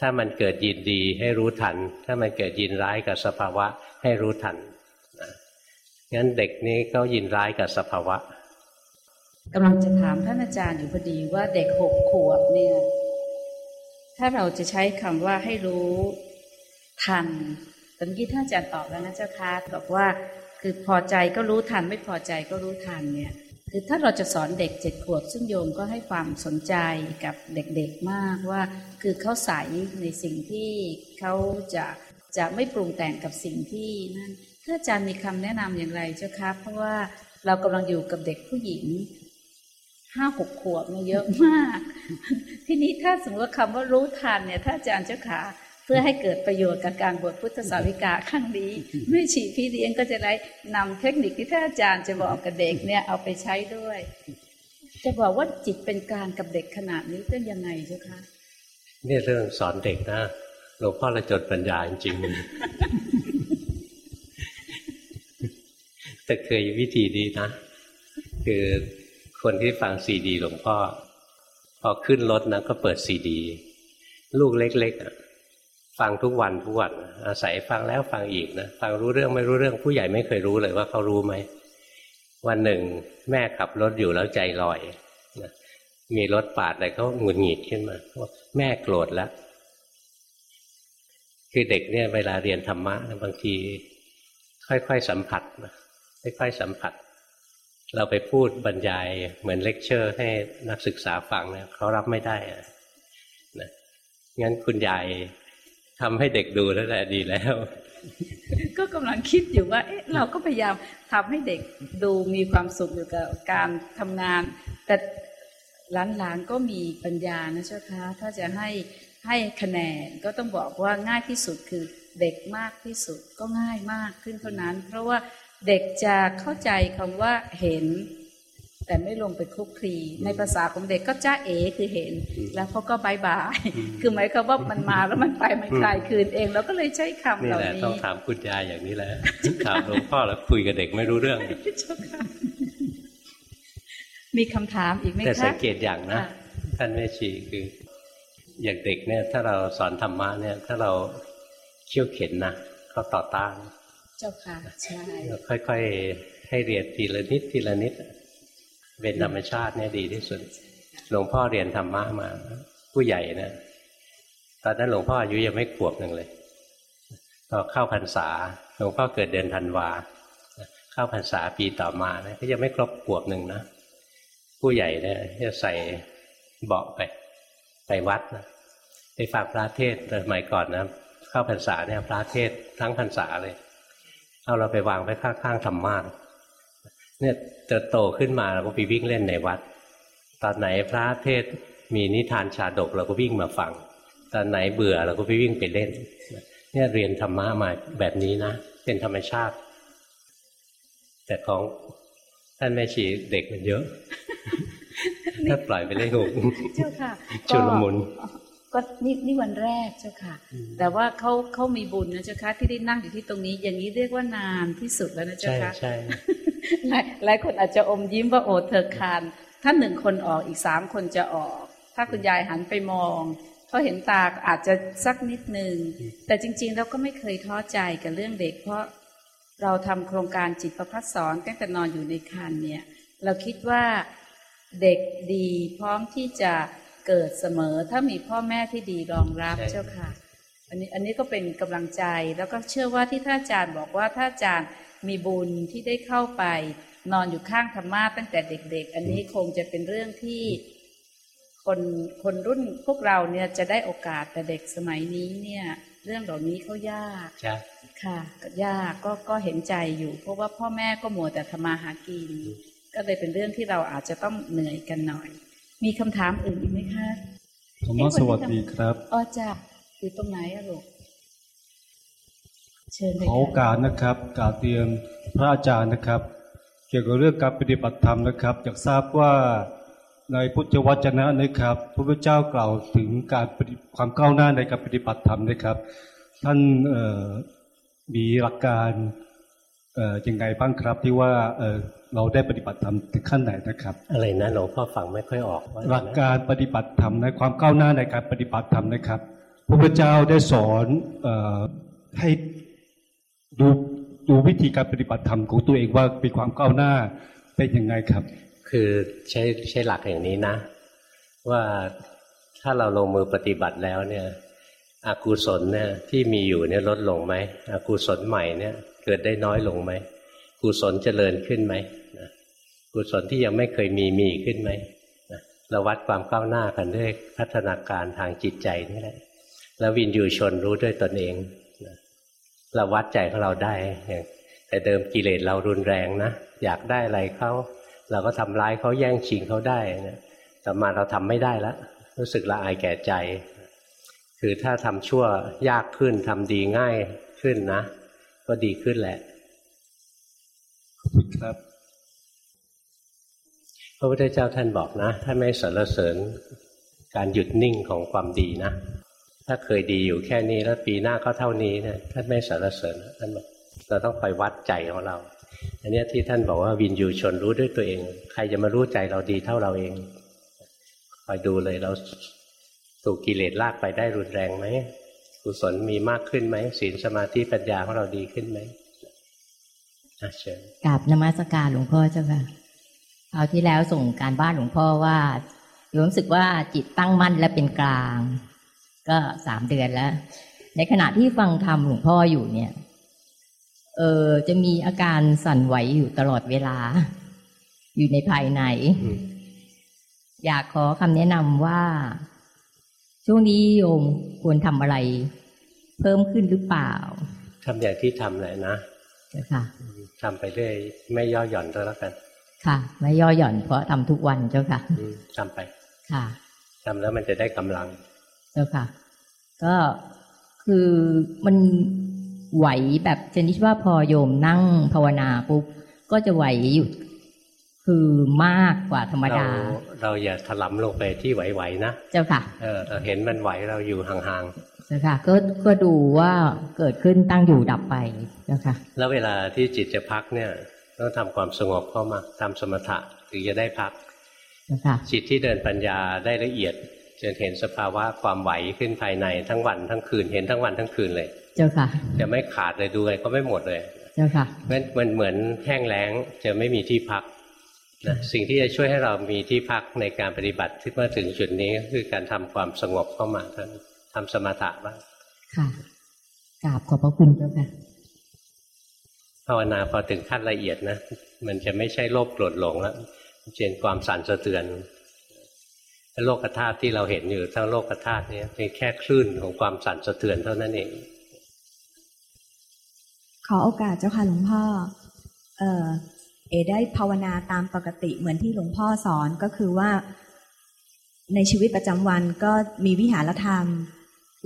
ถ้ามันเกิดยินดีให้รู้ทัน ถ้ามันเกิดยินร้ายกับสภาวะให้รู้ทันงั้นเด็กนี้ก็ยินร้ายกับสภาวะกำลังจะถามท่านอาจารย์อยู่พอดีว่าเด็กหกขวบเนี่ย ถ้าเราจะใช้คำว่าให้รู้ทันตอนกี้ท่านอาจารย์ตอบแล้วนะเจ้าค่ะบอกว่า คือพอใจก็รู้ทันไม่พอใจก็รู้ทันเนี่ย คือถ้าเราจะสอนเด็กเจ็ดขวบ ซึ่งโยมก็ให้ความสนใจกับเด็กๆมากว่า คือเขาใสในสิ่งที่เขาจะจะไม่ปรุงแต่งกับสิ่งที่นั่นถ้าอาจารย์มีคำแนะนำอย่างไรเจ้าคะเพราะว่าเรากำลังอยู่กับเด็กผู้หญิงห้าหกขวบเนี่ยเยอะมาก ทีนี้ถ้าสมมติว่าคำว่ารู้ทันเนี่ย ถ้าอาจารย์เจ้าขา พื่อให้เกิดประโยชน์กับการบวชพุทธสาวิกาครั้งนี้ไม่ฉีพี่เลี้ยงก็จะได้นำเทคนิคที่ท่านอาจารย์จะบอกกับเด็กเนี่ยเอาไปใช้ด้วย จะบอกว่าจิตเป็นกลางกับเด็กขนาดนี้เป็นยังไงเจ้าคะนี่เรื่องสอนเด็กนะหลวงพ่อละจดปัญญาจริงๆแต่เคยวิธีดีนะ คือคนที่ฟังซีดีหลวงพ่อ พอขึ้นรถนะก็เปิดซีดี ลูกเล็กๆ ฟังทุกวันทุกวันอาศัยฟังแล้วฟังอีกนะฟังรู้เรื่องไม่รู้เรื่องผู้ใหญ่ไม่เคยรู้เลยว่าเขารู้ไหมวันหนึ่งแม่ขับรถอยู่แล้วใจลอยนะมีรถปาดอะไรเขาหงุดหงิดขึ้นมาว่าแม่โกรธแล้วคือเด็กเนี่ยเวลาเรียนธรรมะบางที ค่อยๆสัมผัสนะค่อยๆสัมผัส เราไปพูดบรรยายเหมือนเลคเชอร์ให้นักศึกษาฟังเนี่ยเขารับไม่ได้นะงั้นคุณยาย ทำให้เด็กดูแล้วแหละดีแล้ว ก็กำลังคิดอยู่ว่า เอ๊ะ เราก็พยายามทำให้เด็กดูมีความสุขอยู่กับการทำงาน แต่หลานๆก็มีปัญญานะเจ้าคะถ้าจะให้ให้คะแนนก็ต้องบอกว่าง่ายที่สุดคือเด็กมากที่สุดก็ง่ายมากขึ้นเท่านั้น เพราะว่าเด็กจะเข้าใจคำว่าเห็น แต่ไม่ลงไปคลุกคลีในภาษาของเด็กก็จ้าเอคือเห็น แล้วเขาก็บายบายคือหมายความว่ามันมาแล้วมันไปมันคลายคืนเองเราก็เลยใช้คำนี่เหล่าแหละนี้ต้องถามคุณยายอย่างนี้แหละถามหลวงพ่อแล้วคุยกับเด็กไม่รู้เรื่องเจ้าค่ะมีคำถามอีกไหมคะแต่สังเกตอย่างนะค่ะท่านแม่ชีคือ อย่างเด็กเนี่ย ถ้าเราสอนธรรมะเนี่ย ถ้าเราเขี่ยวเข็นนะเขาต่อต้าน เจ้าค่ะใช่ค่อยๆให้เรียนทีละนิดทีละนิด เป็นธรรมชาติเนี่ยดีที่สุด หลวงพ่อเรียนธรรมะมา ผู้ใหญ่นะตอนนั้นหลวงพ่ออายุยังไม่ขวบหนึ่งเลยพอเข้าพรรษาหลวงพ่อเกิดเดือนธันวาเข้าพรรษาปีต่อมานะก็ยังไม่ครบขวบหนึ่งนะผู้ใหญ่เนี่ยจะใส่เบาะไป ไปวัดนะไปฝากพระเทศสมัยก่อนนะเข้าพรรษาเนี่ยพระเทศทั้งพรรษาเลยเอาเราไปวางไว้ข้างๆธรรมะเนี่ย เติบโตขึ้นมาเราก็ไปวิ่งเล่นในวัด ตอนไหนพระเทศน์มีนิทานชาดกเราก็วิ่งมาฟัง ตอนไหนเบื่อเราก็ไปวิ่งไปเล่น เนี่ยเรียนธรรมะมาแบบนี้นะ เป็นธรรมชาติ แต่ของท่านแม่ชีเด็กมันเยอะถ้าปล่อยไปเล่นงูเจ้าค่ะชุลมุนก็นี่นี่วันแรกเจ้าค่ะ แต่ว่าเขาเขามีบุญนะเจ้าค่ะที่ได้นั่งอยู่ที่ตรงนี้ อย่างนี้เรียกว่านานที่สุดแล้วนะเจ้าใช่ค่ะใช่หลาย หลายคนอาจจะอมยิ้มว่าโอ้เธอคาน ถ้าหนึ่งคนออกอีกสามคนจะออก ถ้าคุณยายหันไปมองเขาเห็นตาอาจจะสักนิดหนึ่งแต่จริง ๆ เราก็ไม่เคยท้อใจกับเรื่องเด็ก เพราะเราทำโครงการจิตประพัฒสอนตั้งแต่นอนอยู่ในครรภ์เนี่ย เราคิดว่าเด็กดีพร้อมที่จะเกิดเสมอถ้ามีพ่อแม่ที่ดีรองรับใช่เจ้าค่ะ อันนี้อันนี้ก็เป็นกำลังใจแล้วก็เชื่อว่าที่ท่านอาจารย์บอกว่าถ้าอาจารย์ มีบุญที่ได้เข้าไป นอนอยู่ข้างธรรมะตั้งแต่เด็ก ๆ อันนี้คงจะเป็นเรื่องที่คนคนรุ่นพวกเราเนี่ยจะได้โอกาสแต่เด็กสมัยนี้เนี่ย เรื่องเหล่านี้เขายากใช่ค่ะก็ยากก็ก็เห็นใจอยู่ เพราะว่าพ่อแม่ก็มัวแต่ทำมาหากิน ก็เลยเป็นเรื่องที่เราอาจจะต้องเหนื่อยกันหน่อย มีคำถามอื่นอีกไหมคะธรรมะสวัสดีครับอ๋อจ้ะอยู่ตรงไหนอะลูก เชิญเลยขอโอกาสนะครับกราบเรียนพระอาจารย์นะครับ เกี่ยวกับเรื่องการปฏิบัติธรรมนะครับอยากทราบว่าในพุทธวจนะนะครับ พระพุทธเจ้ากล่าวถึงการปฏิความก้าวหน้าในการปฏิบัติธรรมนะครับ ท่านเอ่อมีหลักการเอ่อยังไงบ้างครับที่ว่าเอ่อเราได้ปฏิบัติธรรมถึงขั้นไหนนะครับ อะไรนะหลวงพ่อฟังไม่ค่อยออกว่าหลักการปฏิบัติธรรมในความก้าวหน้าในการปฏิบัติธรรมนะครับพระพุทธเจ้าได้สอนเออให้ ดูดูวิธีการปฏิบัติธรรมของตัวเองว่ามีความก้าวหน้าเป็นยังไงครับ คือใช้ใช้หลักอย่างนี้นะ ว่าถ้าเราลงมือปฏิบัติแล้วเนี่ยอกุศลเนี่ยที่มีอยู่เนี่ยลดลงไหมอกุศลใหม่เนี่ย เกิดได้น้อยลงไหมกุศลเจริญขึ้นไหมกุศลที่ยังไม่เคยมีมีขึ้นไหมเราวัดความก้าวหน้ากันด้วยพัฒนาการทางจิตใจนี่แหละแล้ววินยูชนรู้ด้วยตนเอง เราวัดใจของเราได้อย่างแต่เดิมกิเลสเรารุนแรงนะอยากได้อะไรเขาเราก็ทำร้ายเขาแย่งชิงเขาได้นะแต่มาเราทำไม่ได้แล้วรู้สึกละอายแก่ใจ คือถ้าทำชั่วยากขึ้นทำดีง่ายขึ้นนะ ก็ดีขึ้นแหละขอบคุณครับพระพุทธเจ้าท่านบอกนะท่านไม่สรรเสริญการหยุดนิ่งของความดีนะ ถ้าเคยดีอยู่แค่นี้แล้วปีหน้าก็เท่านี้นะท่านไม่สรรเสริญท่านบอกเราต้องคอยวัดใจของเรา อันนี้ที่ท่านบอกว่าวินยูชนรู้ด้วยตัวเอง ใครจะมารู้ใจเราดีเท่าเราเองคอยดูเลยเราถูกกิเลสลากไปได้รุนแรงไหมกุศลมีมากขึ้นไหมศีลสมาธิปัญญาของเราดีขึ้นไหมอะเชิญกราบนมัสการหลวงพ่อเจ้าค่ะคราที่แล้วส่งการบ้านหลวงพ่อว่ารู้สึกว่าจิตตั้งมั่นและเป็นกลาง ก็สามเดือนแล้ว ในขณะที่ฟังธรรมหลวงพ่ออยู่เนี่ย เออจะมีอาการสั่นไหวอยู่ตลอดเวลา อยู่ในภายในอืมอยากขอคำแนะนำว่า ช่วงนี้โยมควรทำอะไร เพิ่มขึ้นหรือเปล่าทำอย่างที่ทำแหละนะเจ้าค่ะทำไปเรื่อยไม่ย่อหย่อนก็แล้วกัน ค่ะ ไม่ย่อหย่อนเพราะทำทุกวันเจ้าค่ะอืมทำไป ค่ะทำแล้วมันจะได้กำลัง เจ้าค่ะ ก็คือมันไหวแบบชนิดว่าพอโยมนั่งภาวนาปุ๊บก็จะไหวอยู่คือมากกว่าธรรมเราดา เราอย่าถลำลงไปที่ไหวๆนะเจ้าค่ะเออเราเห็นมันไหวเราอยู่ห่างเจ้าค่ะก็ก็ดูว่าเกิดขึ้นตั้งอยู่ดับไปเจ้าค่ะๆแล้วเวลาที่จิตจะพักเนี่ยต้องทำความสงบเข้ามาทำสมถะถึงจะได้พักเจ้าค่ะจิตที่เดินปัญญาได้ละเอียด จนเห็นสภาวะความไหวขึ้นภายในทั้งวันทั้งคืนเห็นทั้งวันทั้งคืนเลย เจ้าค่ะ จะไม่ขาดเลยดูเลยก็ไม่หมดเลย เจ้าค่ะเพราะฉะนั้นมันเหมือนแห้งแล้งจะไม่มีที่พักนะสิ่งที่จะช่วยให้เรามีที่พักในการปฏิบัติที่เมื่อถึงจุดนี้ก็คือการทำความสงบเข้ามาท่านทำสมถะบ้างค่ะกราบขอบพระคุณเจ้าค่ะภาวนาพอถึงขั้นละเอียดนะมันจะไม่ใช่โลภโกรธหลงแล้วมันเป็นความสั่นสะเทือน โลกธาตุที่เราเห็นอยู่ทั้งโลกธาตุนี้เป็นแค่คลื่นของความสั่นสะเทือนเท่านั้นเอง ขอโอกาสเจ้าค่ะหลวงพ่อ เออเอได้ภาวนาตามปกติเหมือนที่หลวงพ่อสอนก็คือว่า ในชีวิตประจำวันก็มีวิหารธรรม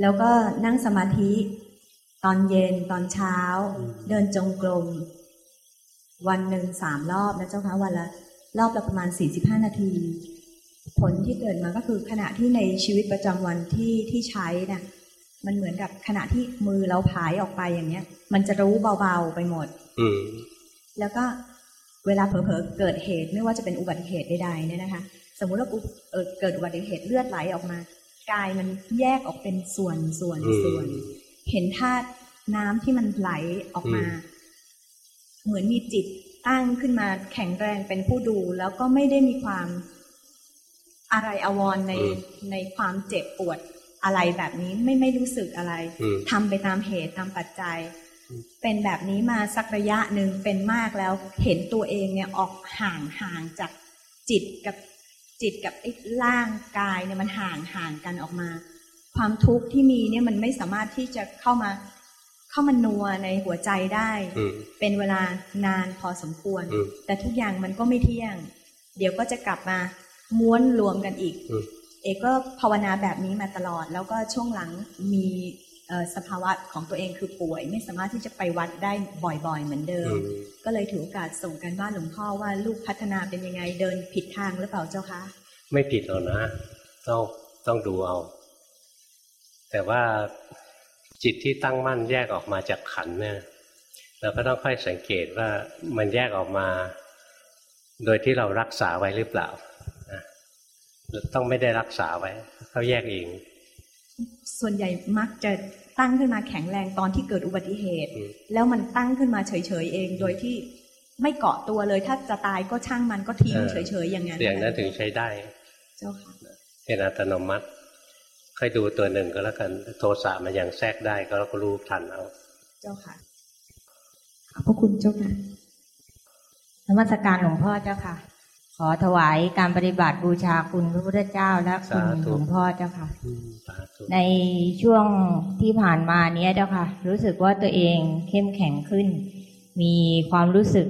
แล้วก็นั่งสมาธิ ตอนเย็นตอนเช้า เดินจงกรมวันหนึ่งสามรอบนะเจ้าค่ะวันละรอบละประมาณสี่สิบห้านาที ผลที่เกิดมาก็คือขณะที่ในชีวิตประจำวันที่ที่ใช้นะมันเหมือนกับขณะที่มือเราผายออกไปอย่างเนี้ย มันจะรู้เบาๆไปหมด อืมแล้วก็เวลาเผลอๆเกิดเหตุไม่ว่าจะเป็นอุบัติเหตุใดๆเนี่ยนะคะ สมมุติว่าอุเอ่อเกิดอุบัติเหตุเลือดไหลออกมากายมันแยกออกเป็นส่วนส่วนอืมส่วน เห็นธาตุน้ำที่มันไหลออกมาอืมเหมือนมีจิตตั้งขึ้นมาแข็งแรงเป็นผู้ดู แล้วก็ไม่ได้มีความ อะไรอาวรณ์ในในความเจ็บปวดอะไรแบบนี้ไม่ไม่รู้สึกอะไรอืมทำไปตามเหตุตามปัจจัย เป็นแบบนี้มาสักระยะหนึ่งเป็นมากแล้วเห็นตัวเองเนี่ยออกห่างห่างจากจิตกับจิตกับไอ้ร่างกายเนี่ยมันห่างห่างกันออกมา ความทุกข์ที่มีเนี่ยมันไม่สามารถที่จะเข้ามาเข้ามานัวในหัวใจได้อืมเป็นเวลานานพอสมควรอืมแต่ทุกอย่างมันก็ไม่เที่ยง เดี๋ยวก็จะกลับมา ม้วนรวมกันอีกอืมเอกก็ภาวนาแบบนี้มาตลอด แล้วก็ช่วงหลังมีเอ่อสภาวะของตัวเองคือป่วย ไม่สามารถที่จะไปวัดได้บ่อยๆ เหมือนเดิมอืมก็เลยถือโอกาสส่งกันบ้านหลวงพ่อว่าลูกพัฒนาเป็นยังไงเดินผิดทางหรือเปล่าเจ้าคะไม่ผิดหรอกนะ ต้องต้องดูเอา แต่ว่าจิตที่ตั้งมั่นแยกออกมาจากขันธ์เนี่ยเราก็ต้องค่อยสังเกตว่ามันแยกออกมา โดยที่เรารักษาไว้หรือเปล่านะ ต้องไม่ได้รักษาไว้เขาแยกเอง ส่วนใหญ่มักจะตั้งขึ้นมาแข็งแรงตอนที่เกิดอุบัติเหตุอืมแล้วมันตั้งขึ้นมาเฉยๆเอง โดยที่ไม่เกาะตัวเลย ถ้าจะตายก็ช่างมันก็ทิ้งเฉยๆอย่างนั้นอย่างนั้นถึงใช้ได้ เจ้าค่ะเป็นอัตโนมัติค่อยดูตัวหนึ่งก็แล้วกันโทสะมันยังแทรกได้ก็เราก็รู้ทันเอาเจ้าค่ะขอบพระคุณเจ้าค่ะนมัสการหลวงพ่อเจ้าค่ะ ขอถวายการปฏิบัติบูชาคุณพระพุทธเจ้าและคุณสาธุหลวงพ่อเจ้าค่ะอืมสาธุในช่วงที่ผ่านมาเนี้ยเจ้าค่ะ รู้สึกว่าตัวเองเข้มแข็งขึ้น มีความรู้สึก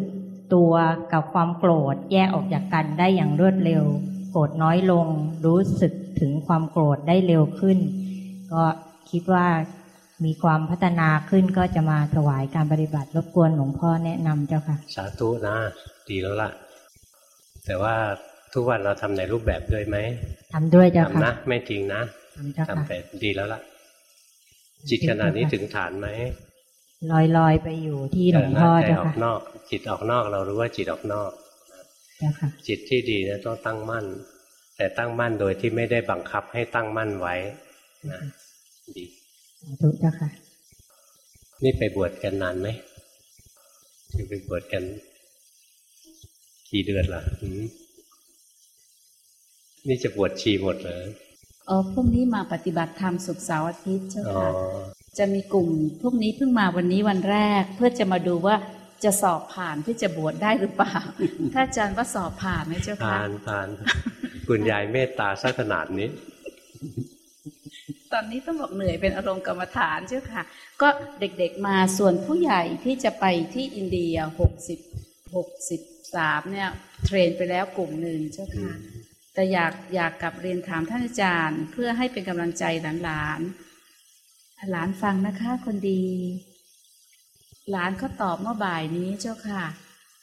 ตัวกับความโกรธแยกออกจากกันได้อย่างรวดเร็ว โกรธน้อยลง รู้สึกถึงความโกรธได้เร็วขึ้น ก็คิดว่ามีความพัฒนาขึ้นก็จะมาถวายการปฏิบัติรบกวนหลวงพ่อแนะนำเจ้าค่ะ สาธุนะ ดีแล้วล่ะ แต่ว่าทุกวันเราทำในรูปแบบด้วยไหมทำด้วยเจ้าค่ะทำนะไม่ทิ้งนะทำเจ้าทำค่ะไปดีแล้วล่ะ จิตขนาดนี้ถึงฐานไหมลอยลอยๆไปอยู่ที่หลวงพ่อใจเจ้าออค่ะกนอก จิตออกนอกเรารู้ว่าจิตออกนอกเจ้าค่ะจิตที่ดีนะต้องตั้งมั่น แต่ตั้งมั่นโดยที่ไม่ได้บังคับให้ตั้งมั่นไว้นะดีสาธุเจ้าค่ะ นี่ไปบวชกันนานไหมจะไปบวชกัน กี่เดือนล่ะหืมนี่จะบวชชีหมดเหรอเออพรุ่งนี้มาปฏิบัติธรรมสุกร์เสาร์อาทิตย์เจ้าอ๋อค่ะจะมีกลุ่ม พวกนี้เพิ่งมาวันนี้วันแรก เพื่อจะมาดูว่าจะสอบผ่านที่จะบวชได้หรือเปล่าถ้าอาจารย์ว่าสอบผ่านไหมเจ้าค่ะผ่านผ่านคุณยายเมตตาสักขนาดนี้ตตอนนี้ต้องบอกเหนื่อยเป็นอารมณ์กรรมฐานเจ้าค่ะ ก็เด็กๆมาส่วนผู้ใหญ่ที่จะไปที่อินเดียหกสิบหกสิบ สามเนี่ยเทรนไปแล้วกลุ่มหนึ่งเจ้าค่ะแต่อยากอยากกลับเรียนถามท่านอาจารย์ เพื่อให้เป็นกำลังใจหลานๆหลานฟังนะคะ คนดี หลานเขาตอบเมื่อบ่ายนี้เจ้าค่ะ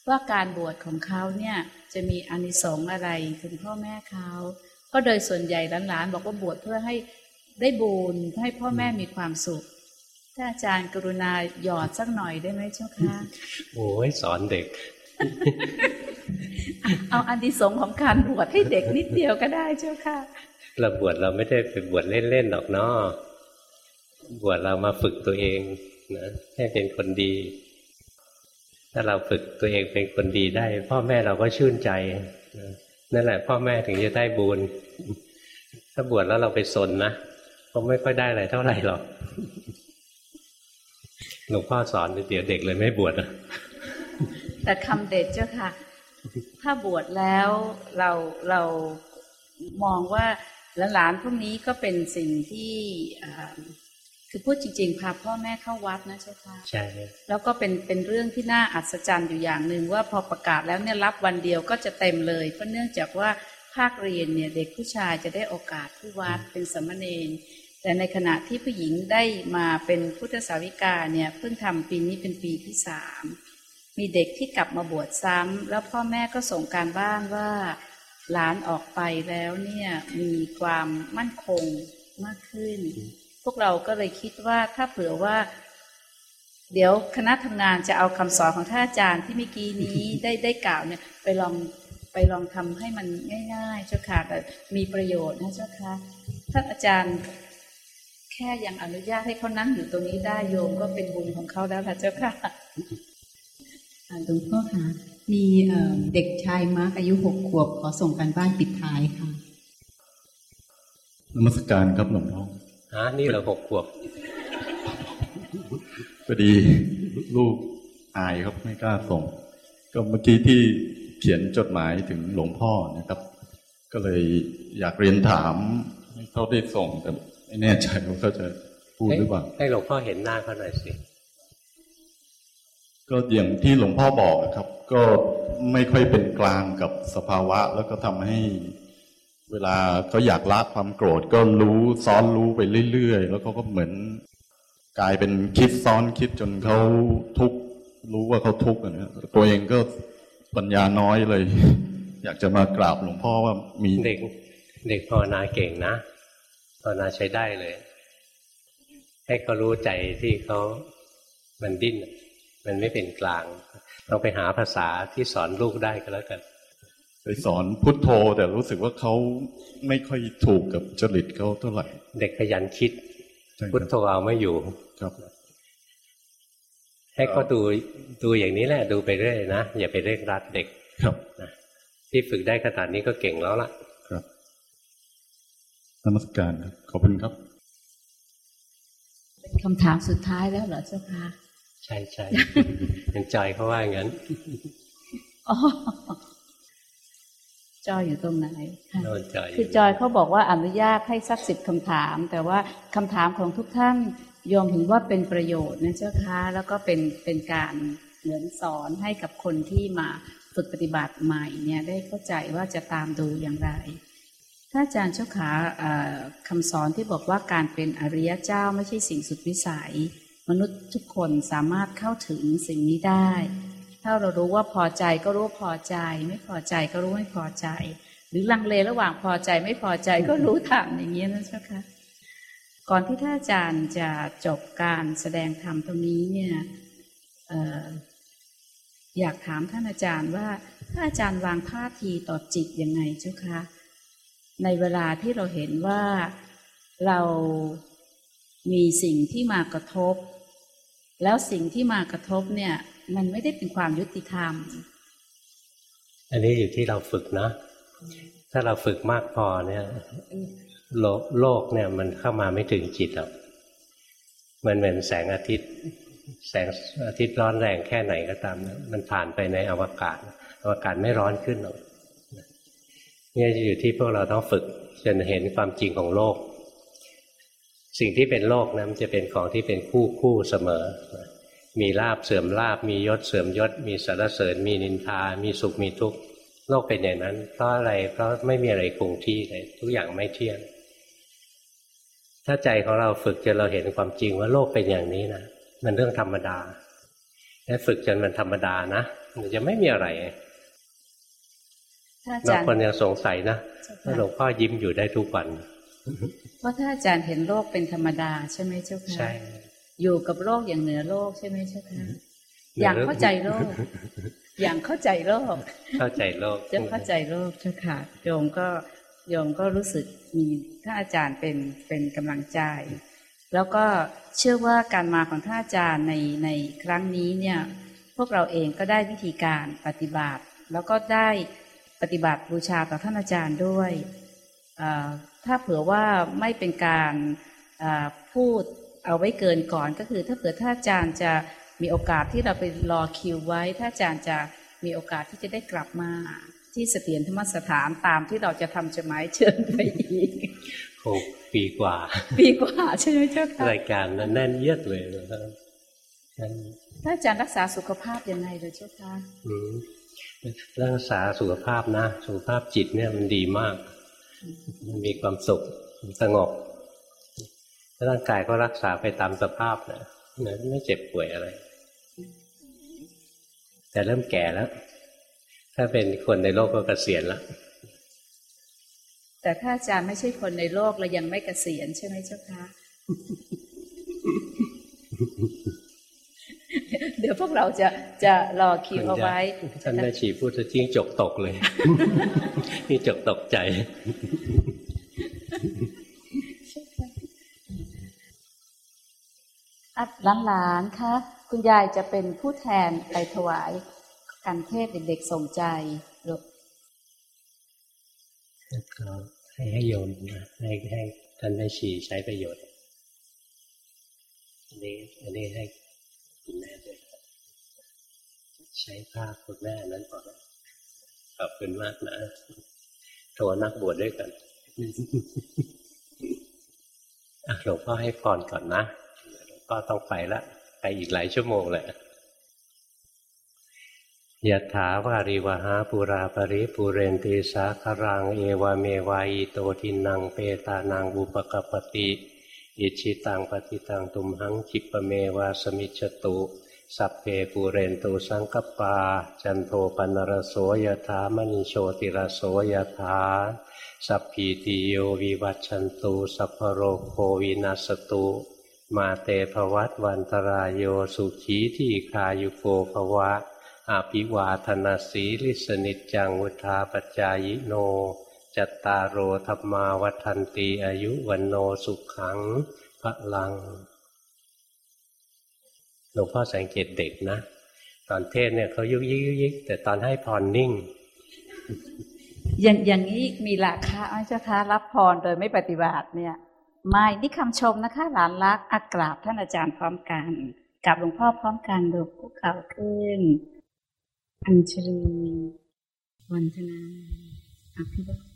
ว่าการบวชของเขาเนี่ยจะมีอานิสงส์อะไรถึงพ่อแม่เขาก็โดยส่วนใหญ่หลานๆบอกว่าบวชเพื่อให้ได้บุญให้พ่อแม่มีความสุขถ้าอาจารย์กรุณาหยอดสักหน่อยได้ไหมเจ้าค่ะโอ้ยสอนเด็ก เอาอานิสงของการบวชให้เด็กนิดเดียวก็ได้เจ้าค่ะเราบวชเราไม่ได้ไปบวชเล่นๆหรอกเนาะบวชเรามาฝึกตัวเองนะให้เป็นคนดี ถ้าเราฝึกตัวเองเป็นคนดีได้ พ่อแม่เราก็ชื่นใจนั่นแหละ พ่อแม่ถึงจะได้บุญถ้าบวชแล้วเราไปสนนะก็ไม่ค่อยได้อะไรเท่าไหร่หรอกหลวงพ่อสอนเดี๋ยวเด็กเลยไม่บวชอะ แต่คำเด็ดเจ้าค่ะ ถ้าบวชแล้วเราเรามองว่าหลานๆพวกนี้ก็เป็นสิ่งที่อ่าคือพูดจริงๆพาพ่อแม่เข้าวัดนะเจ้าค่ะใช่แล้วก็เป็นเป็นเรื่องที่น่าอัศจรรย์อยู่อย่างหนึ่งว่าพอประกาศแล้วเนี่ยรับวันเดียวก็จะเต็มเลย เพราะเนื่องจากว่าภาคเรียนเนี่ยเด็กผู้ชายจะได้โอกาสที่วัดเป็นสามเณรแต่ในขณะที่ผู้หญิงได้มาเป็นพุทธสาวิกาเนี่ยเพิ่งทำปีนี้เป็นปีที่สาม มีเด็กที่กลับมาบวชซ้ำ แล้วพ่อแม่ก็ส่งการบ้านว่าหลานออกไปแล้วเนี่ยมีความมั่นคงมากขึ้น พวกเราก็เลยคิดว่าถ้าเผื่อว่า เดี๋ยวคณะทำงานจะเอาคำสอนของท่านอาจารย์ที่เมื่อกี้นี้ได้ได้กล่าวเนี่ยไปลองไปลองทำให้มันง่าย ๆ เจ้าค่ะแต่มีประโยชน์นะเจ้าค่ะท่านอาจารย์แค่ยังอนุญาตให้เขานั่งอยู่ตรงนี้ได้โยมก็เป็นบุญของเขาแล้วค่ะเจ้าค่ะค่ะ หลวงพ่อคะมีเอ่อเด็กชายมาร์กอายุหกขวบ ขอส่งการบ้านปิดท้ายค่ะนมัสการครับหลวงพ่อฮะนี่เราหกขวบพอดีลูกอายครับไม่กล้าส่ง ก็เมื่อกี้ที่เขียนจดหมายถึงหลวงพ่อนะครับ ก็เลยอยากเรียนถามให้เขาได้ส่งแต่ไม่แน่ใจว่าเขาจะพูดหรือเปล่าให้หลวงพ่อเห็นหน้าเขาหน่อยสิ ก็อย่างที่หลวงพ่อบอกนะครับ ก็ไม่ค่อยเป็นกลางกับสภาวะ แล้วก็ทำให้เวลาเขาอยากละความโกรธ ก็รู้ซ้อนรู้ไปเรื่อยๆ แล้วเขาก็เหมือนกลายเป็นคิดซ้อนคิดจนเขาทุกข์รู้ว่าเขาทุกข์อะนะตัวเองก็ปัญญาน้อยเลย อยากจะมากราบหลวงพ่อว่ามีเด็ก เด็กภาวนาเก่งนะภาวนาใช้ได้เลย ให้เขารู้ใจที่เขามันดิ้น มันไม่เป็นกลางเราไปหาภาษาที่สอนลูกได้ก็แล้วกัน ไปสอนพุทโธ แต่รู้สึกว่าเขาไม่ค่อยถูกกับจริตเขาเท่าไหร่ เด็กขยันคิดใช่ครับพุทโธเอาไม่อยู่ครับให้เขาดูดูอย่างนี้แหละดูไปเรื่อยนะอย่าไปเร่งรัดเด็กครับนะที่ฝึกได้ขนาดนี้ก็เก่งแล้วล่ะ ครับนมัสการครับขอบคุณครับ เป็นคำถามสุดท้ายแล้วเหรอเจ้าค่ะ ใช่ใช่เป็นจอยเขาว่าอย่างนั้นอ๋อจอยอยู่ตรงไหนค่ะโน่นจอยคือจอยเขาบอกว่าอนุญาตให้สักสิบคำถาม แต่ว่าคำถามของทุกท่านโยมเห็นว่าเป็นประโยชน์นะเจ้าค่ะแล้วก็เป็นเป็นการเหมือนสอนให้กับคนที่มาฝึกปฏิบัติใหม่เนี่ยได้เข้าใจว่าจะตามดูอย่างไรถ้าอาจารย์เจ้าขาเอ่อคำสอนที่บอกว่าการเป็นอริยเจ้าไม่ใช่สิ่งสุดวิสัย มนุษย์ทุกคนสามารถเข้าถึงสิ่งนี้ได้ ถ้าเรารู้ว่าพอใจก็รู้พอใจ ไม่พอใจก็รู้ไม่พอใจ หรือลังเลระหว่างพอใจไม่พอใจก็รู้ตามอย่างนี้นะเจ้าค่ะก่อนที่ท่านอาจารย์จะจบการแสดงธรรมตรงนี้เนี่ยอออยากถามท่านอาจารย์ว่าท่านอาจารย์วางท่าทีต่อจิตยังไงเจ้าคะในเวลาที่เราเห็นว่าเรามีสิ่งที่มากระทบ แล้วสิ่งที่มากระทบเนี่ย มันไม่ได้เป็นความยุติธรรม อันนี้อยู่ที่เราฝึกนะ ถ้าเราฝึกมากพอเนี่ยโลโลกเนี่ยมันเข้ามาไม่ถึงจิตหรอกมันเหมือนแสงอาทิตย์ แสงอาทิตย์ร้อนแรงแค่ไหนก็ตาม มันผ่านไปในอวกาศ อวกาศไม่ร้อนขึ้นหรอกเนี่ยอยู่ที่พวกเราต้องฝึกจนเห็นความจริงของโลก สิ่งที่เป็นโลกนะมันจะเป็นของที่เป็นคู่คู่เสมอ มีลาบเสื่อมลาบ มียศเสื่อมยศ มีสารเสริญ มีนินทา มีสุขมีทุกข์โลกเป็นอย่างนั้น เพราะอะไรเพราะไม่มีอะไรคงที่เลยทุกอย่างไม่เที่ยง ถ้าใจของเราฝึกจนเราเห็นความจริงว่าโลกเป็นอย่างนี้นะมันเรื่องธรรมดาถ้าฝึกจนมันธรรมดานะมันจะไม่มีอะไรบางคนยังสงสัยนะว่าหลวงพ่อยิ้มอยู่ได้ทุกวัน เพราะถ้าอาจารย์เห็นโลกเป็นธรรมดาใช่ไหมเจ้าค่ะใช่อยู่กับโลกอย่างเหนือโลกใช่ไหมเจ้าค่ะอย่างเข้าใจโลก อย่างเข้าใจโลก เข้าใจโลกจะเข้าใจโลกเจ้าค่ะโยมก็โยมก็รู้สึกมีท่านอาจารย์เป็นเป็นกำลังใจ แล้วก็เชื่อว่าการมาของท่านอาจารย์ในในครั้งนี้เนี่ย พวกเราเองก็ได้วิธีการปฏิบัติ แล้วก็ได้ปฏิบัติบูชาต่อท่านอาจารย์ด้วย ถ้าเผื่อว่าไม่เป็นการพูดเอาไว้เกินก่อนก็คือ ถ้าเผื่อท่านอาจารย์จะมีโอกาสที่เราไปรอคิวไว้ ถ้าอาจารย์จะมีโอกาสที่จะได้กลับมาที่เสถียรธรรมสถานตามที่เราจะทำจะหมายเชิญไปอีกหกปีกว่า ปีกว่าใช่ไหมเจ้าค่ะรายการนั้นแน่นเยียดเลยนะครับถ้าอาจารย์รักษาสุขภาพยังไงเลยเจ้าค่ะรักษาสุขภาพนะ สุขภาพจิตเนี่ยมันดีมาก มันมีความสุขสงบร่างกายก็รักษาไปตามสภาพนะไม่เจ็บป่วยอะไร แต่เริ่มแก่แล้ว ถ้าเป็นคนในโลกก็เกษียณแล้วแต่ถ้าอาจารย์ไม่ใช่คนในโลกเรายังไม่เกษียณใช่ไหมเจ้าคะ เดี๋ยวพวกเราจะจะรอคิวเอาไว้ท่านแม่ชีพูดจะจิ้งจกตกเลยนี่จกตกใจ หลานๆคะคุณยายจะเป็นผู้แทนไปถวายการเทศเด็กๆสนใจลูกก็ให้ให้โยมนะให้ให้ท่านแม่ชีใช้ประโยชน์อันนี้อันนี้ให้คุณแม่ด้วย ใช้ผ้าคุณแม่นั้นก่อนขอบคุณมากนะโทรนักบวชด้วยกันหลวงพ่อให้พรก่อนนะก็ต้องไปละไปอีกหลายชั่วโมงแหละยะถาวาริวหาปุราปริปุเรนติสาครัง เอวเมวายโตทินังเปตานังบุปกปติ อิชิตังปฏิตังตุมหังจิปเมวาสมิจตุ สัพเพปูเรนตุสังกปา จันโทปนรโสยถามณิโชติรโสยถาสัพพีติโยวิวัตชันตุสัพโรโควินัสตุมาเตภวัตวันตรายโยสุขีที่คายุโกภวะอาภิวาธนาสีลิสนิจังวุธาปจายโน จัตตารโอธรรมาวัฒนตีอายุวันโนสุขังพระลัง หลวงพ่อสังเกตเด็กนะ ตอนเทศเนี่ยเขายุกยิกยุกยิกแต่ตอนให้พรนิ่ง อย่างอย่างนี้มีราคาไหมเจ้าคะรับพรโดยไม่ปฏิบัติเนี่ยไม่นี่คำชมนะคะหลานรักอักราบท่านอาจารย์พร้อมกันกับหลวงพ่อพร้อมกันดูภูเขาขึ้น อัญชลีวันธนาอภิวัต